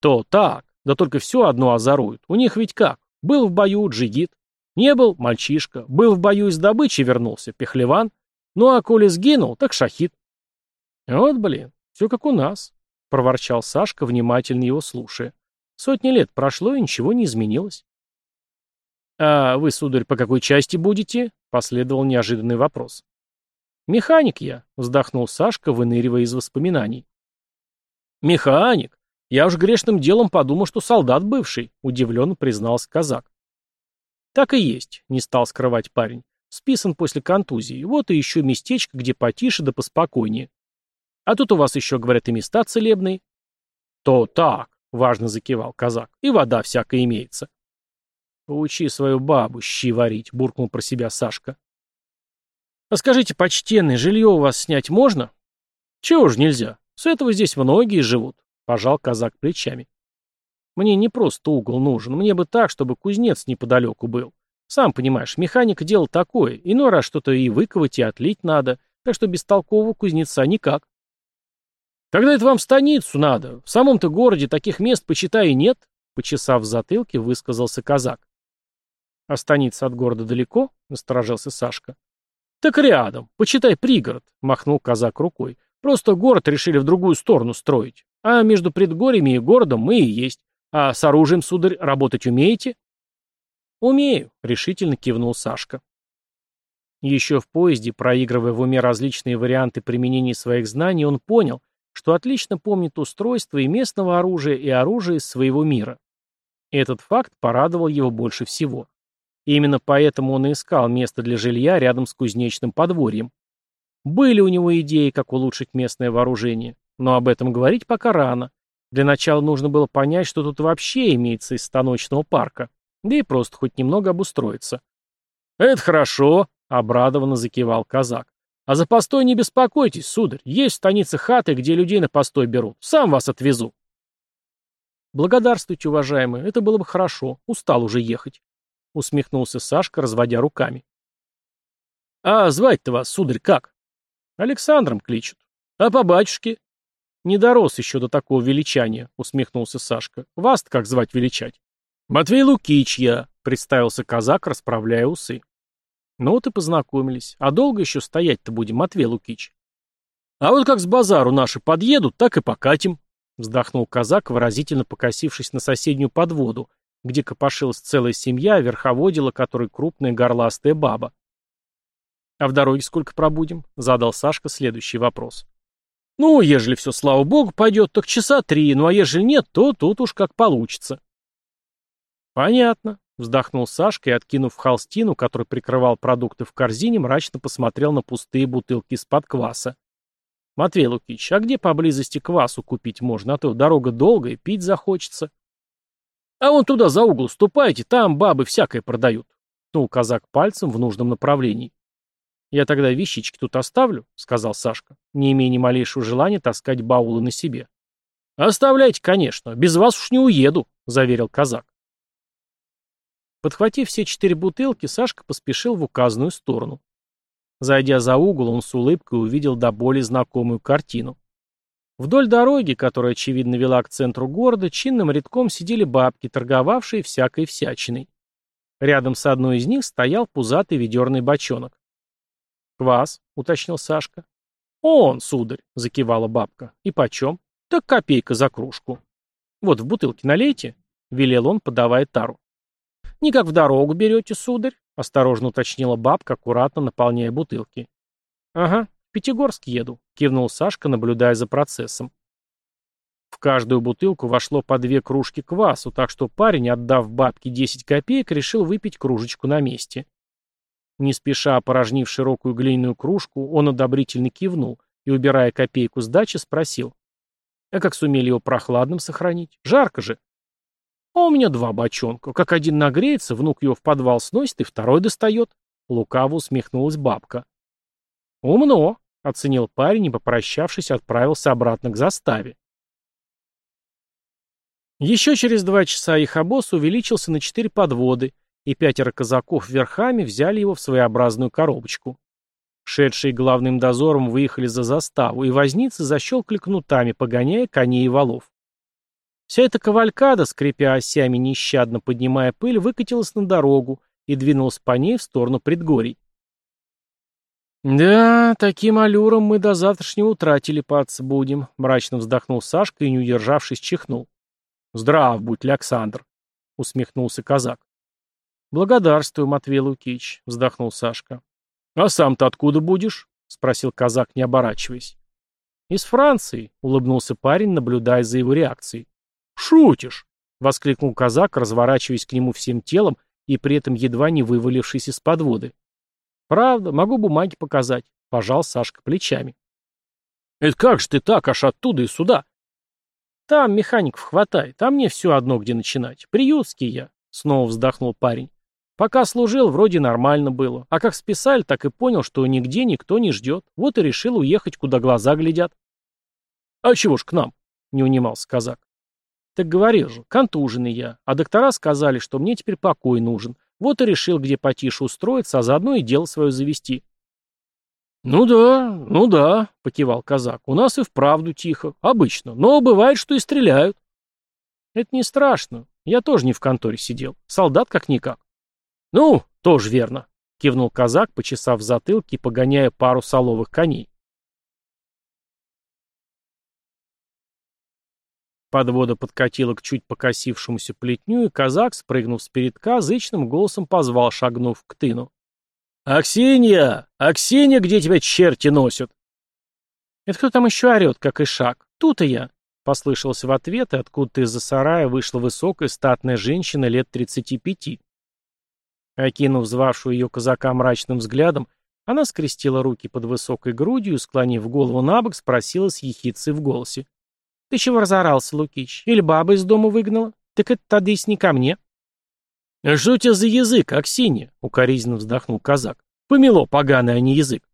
То так, да только все одно озоруют. У них ведь как? Был в бою джигит. Не был — мальчишка. Был в бою из добычи вернулся, пехлеван. Ну а коли сгинул, так шахид. Вот блин, «Все как у нас», — проворчал Сашка, внимательно его слушая. «Сотни лет прошло, и ничего не изменилось». «А вы, сударь, по какой части будете?» — последовал неожиданный вопрос. «Механик я», — вздохнул Сашка, выныривая из воспоминаний. «Механик? Я уж грешным делом подумал, что солдат бывший», — удивленно признался казак. «Так и есть», — не стал скрывать парень. «Списан после контузии. Вот и еще местечко, где потише да поспокойнее. А тут у вас еще, говорят, и места целебные. То так, важно закивал казак, и вода всякая имеется. Поучи свою бабу щи варить, буркнул про себя Сашка. А скажите, почтенный, жилье у вас снять можно? Чего ж нельзя? С этого здесь многие живут, пожал казак плечами. Мне не просто угол нужен, мне бы так, чтобы кузнец неподалеку был. Сам понимаешь, механика дело такое, иной раз что-то и выковать, и отлить надо, так что без толкового кузнеца никак. Тогда это вам в станицу надо, в самом-то городе таких мест, почитай, нет, почесав в затылке, высказался казак. А станица от города далеко? Насторожился Сашка. Так рядом, почитай пригород, махнул казак рукой. Просто город решили в другую сторону строить. А между предгорьями и городом мы и есть. А с оружием, сударь, работать умеете? Умею, решительно кивнул Сашка. Еще в поезде, проигрывая в уме различные варианты применения своих знаний, он понял, что отлично помнит устройство и местного оружия, и оружия из своего мира. Этот факт порадовал его больше всего. И именно поэтому он и искал место для жилья рядом с кузнечным подворьем. Были у него идеи, как улучшить местное вооружение, но об этом говорить пока рано. Для начала нужно было понять, что тут вообще имеется из станочного парка, да и просто хоть немного обустроиться. «Это хорошо», — обрадованно закивал казак. «А за постой не беспокойтесь, сударь, есть в станице хаты, где людей на постой берут, сам вас отвезу». «Благодарствуйте, уважаемые, это было бы хорошо, устал уже ехать», — усмехнулся Сашка, разводя руками. «А звать-то вас, сударь, как?» Александром кличут. А по батюшке? Не дорос еще до такого величания, усмехнулся Сашка. вас как звать величать? Матвей Лукич я, представился казак, расправляя усы. Ну вот и познакомились. А долго еще стоять-то будем, Матвей Лукич? А вот как с базару наши подъедут, так и покатим, вздохнул казак, выразительно покосившись на соседнюю подводу, где копошилась целая семья, верховодила которой крупная горластая баба. «А в дороге сколько пробудем?» — задал Сашка следующий вопрос. «Ну, ежели все, слава богу, пойдет, так часа три, ну а ежели нет, то тут уж как получится». «Понятно», — вздохнул Сашка и, откинув холстину, который прикрывал продукты в корзине, мрачно посмотрел на пустые бутылки из-под кваса. «Матвей Лукич, а где поблизости квасу купить можно? А то дорога долгая, пить захочется». «А вон туда за угол ступайте, там бабы всякое продают», — ткнул казак пальцем в нужном направлении. «Я тогда вещички тут оставлю», — сказал Сашка, не имея ни малейшего желания таскать баулы на себе. «Оставляйте, конечно, без вас уж не уеду», — заверил казак. Подхватив все четыре бутылки, Сашка поспешил в указанную сторону. Зайдя за угол, он с улыбкой увидел до боли знакомую картину. Вдоль дороги, которая, очевидно, вела к центру города, чинным рядком сидели бабки, торговавшие всякой всячиной. Рядом с одной из них стоял пузатый ведерный бочонок. «Квас», — уточнил Сашка. «Он, сударь», — закивала бабка. «И почем?» «Так копейка за кружку». «Вот в бутылке налейте», — велел он, подавая тару. «Не как в дорогу берете, сударь», — осторожно уточнила бабка, аккуратно наполняя бутылки. «Ага, в Пятигорск еду», — кивнул Сашка, наблюдая за процессом. В каждую бутылку вошло по две кружки квасу, так что парень, отдав бабке 10 копеек, решил выпить кружечку на месте. Не спеша опорожнив широкую глиняную кружку, он одобрительно кивнул и, убирая копейку сдачи, спросил. «А как сумели его прохладным сохранить? Жарко же!» «А у меня два бочонка. Как один нагреется, внук его в подвал сносит и второй достает». Лукаво усмехнулась бабка. «Умно», — оценил парень и, попрощавшись, отправился обратно к заставе. Еще через два часа их обоз увеличился на четыре подводы, и пятеро казаков верхами взяли его в своеобразную коробочку. Шедшие главным дозором выехали за заставу, и возницы защелкали кнутами, погоняя коней и валов. Вся эта кавалькада, скрипя осями нещадно поднимая пыль, выкатилась на дорогу и двинулась по ней в сторону предгорий. «Да, таким аллюром мы до завтрашнего утра телепаться будем», — мрачно вздохнул Сашка и, не удержавшись, чихнул. «Здрав будь, Александр», — усмехнулся казак. «Благодарствую, Матвей Лукич», — вздохнул Сашка. «А сам-то откуда будешь?» — спросил казак, не оборачиваясь. «Из Франции», — улыбнулся парень, наблюдая за его реакцией. «Шутишь!» — воскликнул казак, разворачиваясь к нему всем телом и при этом едва не вывалившись из подводы. «Правда, могу бумаги показать», — пожал Сашка плечами. «Это как же ты так, аж оттуда и сюда?» «Там механиков хватает, а мне все одно, где начинать. Приютский я», — снова вздохнул парень. Пока служил, вроде нормально было. А как списали, так и понял, что нигде никто не ждет. Вот и решил уехать, куда глаза глядят. — А чего ж к нам? — не унимался казак. Так говорил же, контуженный я, а доктора сказали, что мне теперь покой нужен. Вот и решил, где потише устроиться, а заодно и дело свое завести. «Ну да, ну да», — покивал казак, — «у нас и вправду тихо, обычно, но бывает, что и стреляют». «Это не страшно, я тоже не в конторе сидел, солдат как-никак». «Ну, тоже верно», — кивнул казак, почесав затылки и погоняя пару соловых коней. Подвода подкатила к чуть покосившемуся плетню, и казак, спрыгнув с передка, зычным голосом позвал, шагнув к тыну. «Аксинья! Аксинья, где тебя черти носят?» «Это кто там еще орет, как и шаг? Тут и я!» Послышался в ответ, и откуда-то из-за сарая вышла высокая статная женщина лет тридцати пяти. Окинув звавшую ее казака мрачным взглядом, она скрестила руки под высокой грудью и, склонив голову на бок, спросила с ехицей в голосе. «Ты чего разорался, Лукич? Или баба из дома выгнала? Так это тадысь не ко мне». «А что у тебя за язык, Аксинья?» — укоризненно вздохнул казак. «Помело поганый, а не язык».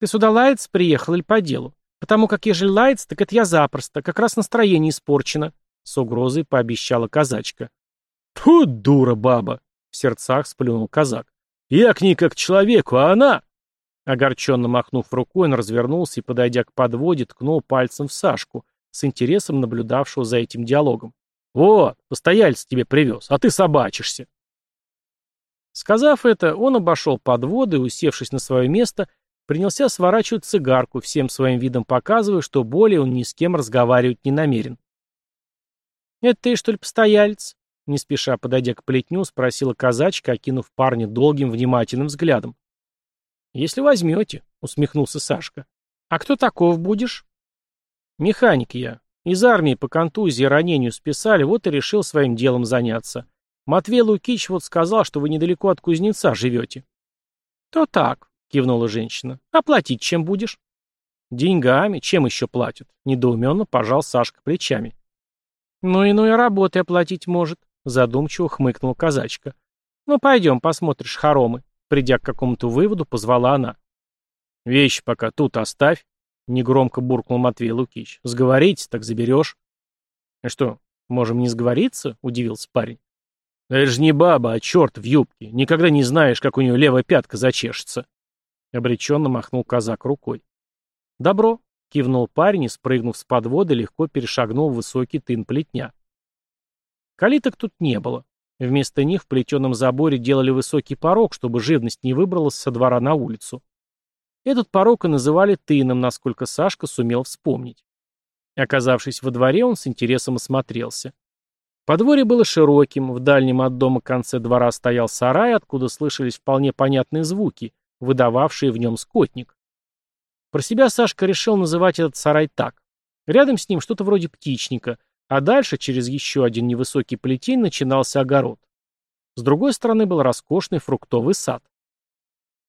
«Ты сюда лаяц приехал или по делу? Потому как ежели лаяц, так это я запросто, как раз настроение испорчено», — с угрозой пообещала казачка. «Тьфу, дура баба!» — в сердцах сплюнул казак. «Я к ней как к человеку, а она...» Огорченно махнув рукой, он развернулся и, подойдя к подводе, ткнул пальцем в Сашку, с интересом наблюдавшего за этим диалогом. «Вот, постояльца тебе привез, а ты собачишься». Сказав это, он обошел подводы и, усевшись на свое место, принялся сворачивать цигарку, всем своим видом показывая, что более он ни с кем разговаривать не намерен. «Это ты, что ли, постояльц?» Не спеша подойдя к плетню, спросила казачка, окинув парня долгим внимательным взглядом. «Если возьмете», — усмехнулся Сашка. «А кто таков будешь?» «Механик я. Из армии по контузии ранению списали, вот и решил своим делом заняться. Матвей Лукич вот сказал, что вы недалеко от кузнеца живете». «То так», — кивнула женщина. «А платить чем будешь?» «Деньгами. Чем еще платят?» — недоуменно пожал Сашка плечами. «Ну, иной работы оплатить может», — задумчиво хмыкнула казачка. «Ну, пойдем, посмотришь хоромы». Придя к какому-то выводу, позвала она. «Вещи пока тут оставь», Негромко буркнул Матвей Лукич. «Сговоритесь, так заберешь». «А что, можем не сговориться?» — удивился парень. «Да это же не баба, а черт в юбке. Никогда не знаешь, как у нее левая пятка зачешется». Обреченно махнул казак рукой. «Добро», — кивнул парень и, спрыгнув с подвода, легко перешагнул высокий тын плетня. Калиток тут не было. Вместо них в плетеном заборе делали высокий порог, чтобы живность не выбралась со двора на улицу. Этот порог и называли тыном, насколько Сашка сумел вспомнить. Оказавшись во дворе, он с интересом осмотрелся. Подворье было широким, в дальнем от дома конце двора стоял сарай, откуда слышались вполне понятные звуки, выдававшие в нем скотник. Про себя Сашка решил называть этот сарай так. Рядом с ним что-то вроде птичника, а дальше, через еще один невысокий плетень, начинался огород. С другой стороны был роскошный фруктовый сад.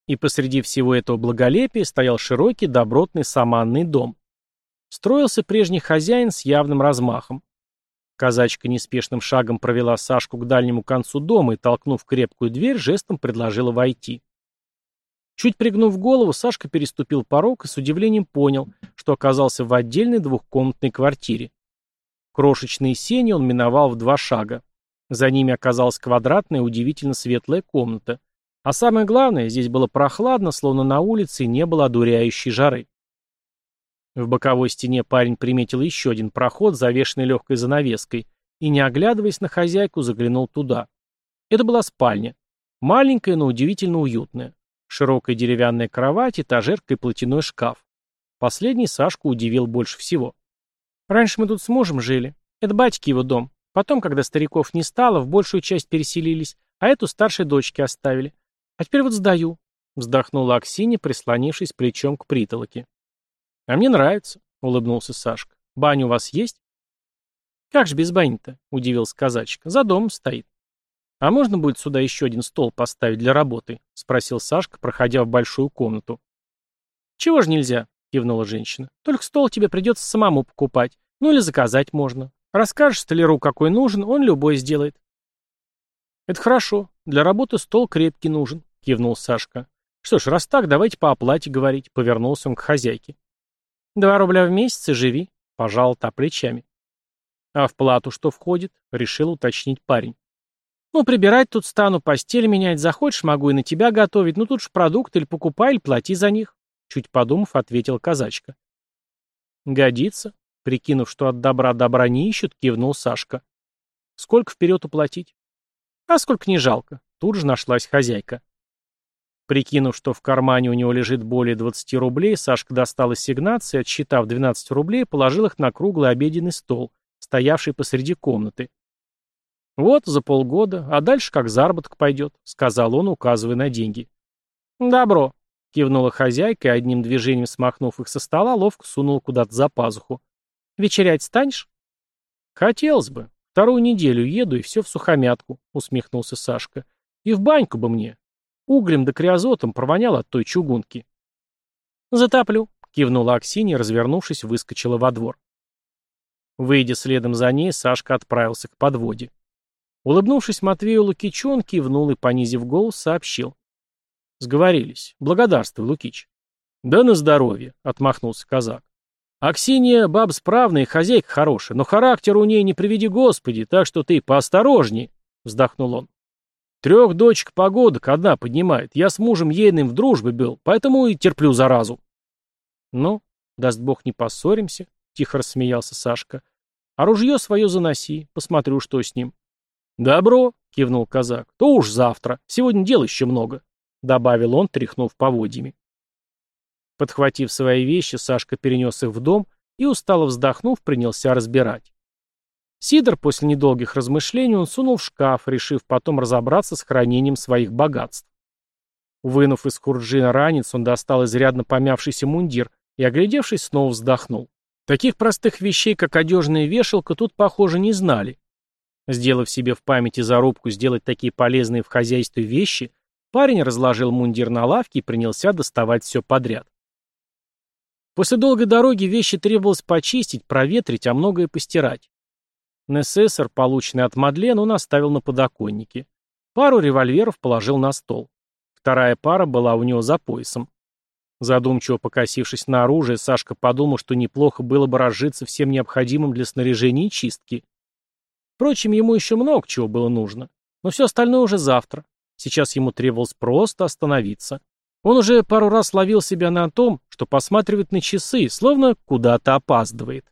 И посреди всего этого благолепия стоял широкий добротный саманный дом. Строился прежний хозяин с явным размахом. Казачка неспешным шагом провела Сашку к дальнему концу дома и, толкнув крепкую дверь, жестом предложила войти. Чуть пригнув голову, Сашка переступил порог и с удивлением понял, что оказался в отдельной двухкомнатной квартире. Крошечные сени он миновал в два шага. За ними оказалась квадратная, удивительно светлая комната. А самое главное, здесь было прохладно, словно на улице, и не было одуряющей жары. В боковой стене парень приметил еще один проход, завешенный легкой занавеской, и, не оглядываясь на хозяйку, заглянул туда. Это была спальня. Маленькая, но удивительно уютная. Широкая деревянная кровать, этажерка и платяной шкаф. Последний Сашку удивил больше всего. Раньше мы тут с мужем жили. Это батьки его дом. Потом, когда стариков не стало, в большую часть переселились, а эту старшей дочке оставили. А теперь вот сдаю, вздохнула Аксинья, прислонившись плечом к притолоке. А мне нравится, улыбнулся Сашка. Баня у вас есть? Как же без бани-то, удивился казачка. За домом стоит. А можно будет сюда еще один стол поставить для работы? Спросил Сашка, проходя в большую комнату. Чего же нельзя? Кивнула женщина. Только стол тебе придется самому покупать. Ну или заказать можно. Расскажешь столяру, какой нужен, он любой сделает. Это хорошо. Для работы стол крепкий нужен. — кивнул Сашка. «Что ж, раз так, давайте по оплате говорить», — повернулся он к хозяйке. «Два рубля в месяц и живи», — пожал та плечами. А в плату что входит? Решил уточнить парень. Ну, прибирать тут стану, постель менять захочешь, могу и на тебя готовить, ну тут ж продукты или покупай, или плати за них. Чуть подумав, ответил казачка. Годится. Прикинув, что от добра добра не ищут, кивнул Сашка. Сколько вперед уплатить? А сколько не жалко. Тут же нашлась хозяйка. Прикинув, что в кармане у него лежит более 20 рублей, Сашка достал ассигнации, отсчитав 12 рублей, положил их на круглый обеденный стол, стоявший посреди комнаты. «Вот, за полгода, а дальше как заработок пойдет», — сказал он, указывая на деньги. «Добро», — кивнула хозяйка и, одним движением смахнув их со стола, ловко сунула куда-то за пазуху. «Вечерять станешь?» «Хотелось бы. Вторую неделю еду, и все в сухомятку», — усмехнулся Сашка. «И в баньку бы мне. Углем да криозотом провоняло от той чугунки. «Затоплю», — кивнула Аксинья, развернувшись, выскочила во двор. Выйдя следом за ней, Сашка отправился к подводе. Улыбнувшись Матвею Лукичу, он кивнул и, понизив голос, сообщил. «Сговорились. Благодарствуй, Лукич». «Да на здоровье», — отмахнулся казак. «Аксинья баб справная и хозяйка хорошая, но характер у ней не приведи Господи, так что ты поосторожней», — вздохнул он. Трех дочек погодок одна поднимает. Я с мужем ейным в дружбе был, поэтому и терплю заразу. Ну, даст бог, не поссоримся, тихо рассмеялся Сашка. А ружье свое заноси, посмотрю, что с ним. Добро, кивнул казак. То уж завтра. Сегодня дел еще много, добавил он, тряхнув поводьями. Подхватив свои вещи, Сашка перенес их в дом и, устало вздохнув, принялся разбирать. Сидор после недолгих размышлений он сунул в шкаф, решив потом разобраться с хранением своих богатств. Вынув из курджина ранец, он достал изрядно помявшийся мундир и, оглядевшись, снова вздохнул. Таких простых вещей, как одежная вешалка, тут, похоже, не знали. Сделав себе в памяти зарубку сделать такие полезные в хозяйстве вещи, парень разложил мундир на лавке и принялся доставать все подряд. После долгой дороги вещи требовалось почистить, проветрить, а многое постирать. Несессор, полученный от Мадлен, он оставил на подоконнике. Пару револьверов положил на стол. Вторая пара была у него за поясом. Задумчиво покосившись на оружие, Сашка подумал, что неплохо было бы разжиться всем необходимым для снаряжения и чистки. Впрочем, ему еще много чего было нужно. Но все остальное уже завтра. Сейчас ему требовалось просто остановиться. Он уже пару раз ловил себя на том, что посматривает на часы, словно куда-то опаздывает.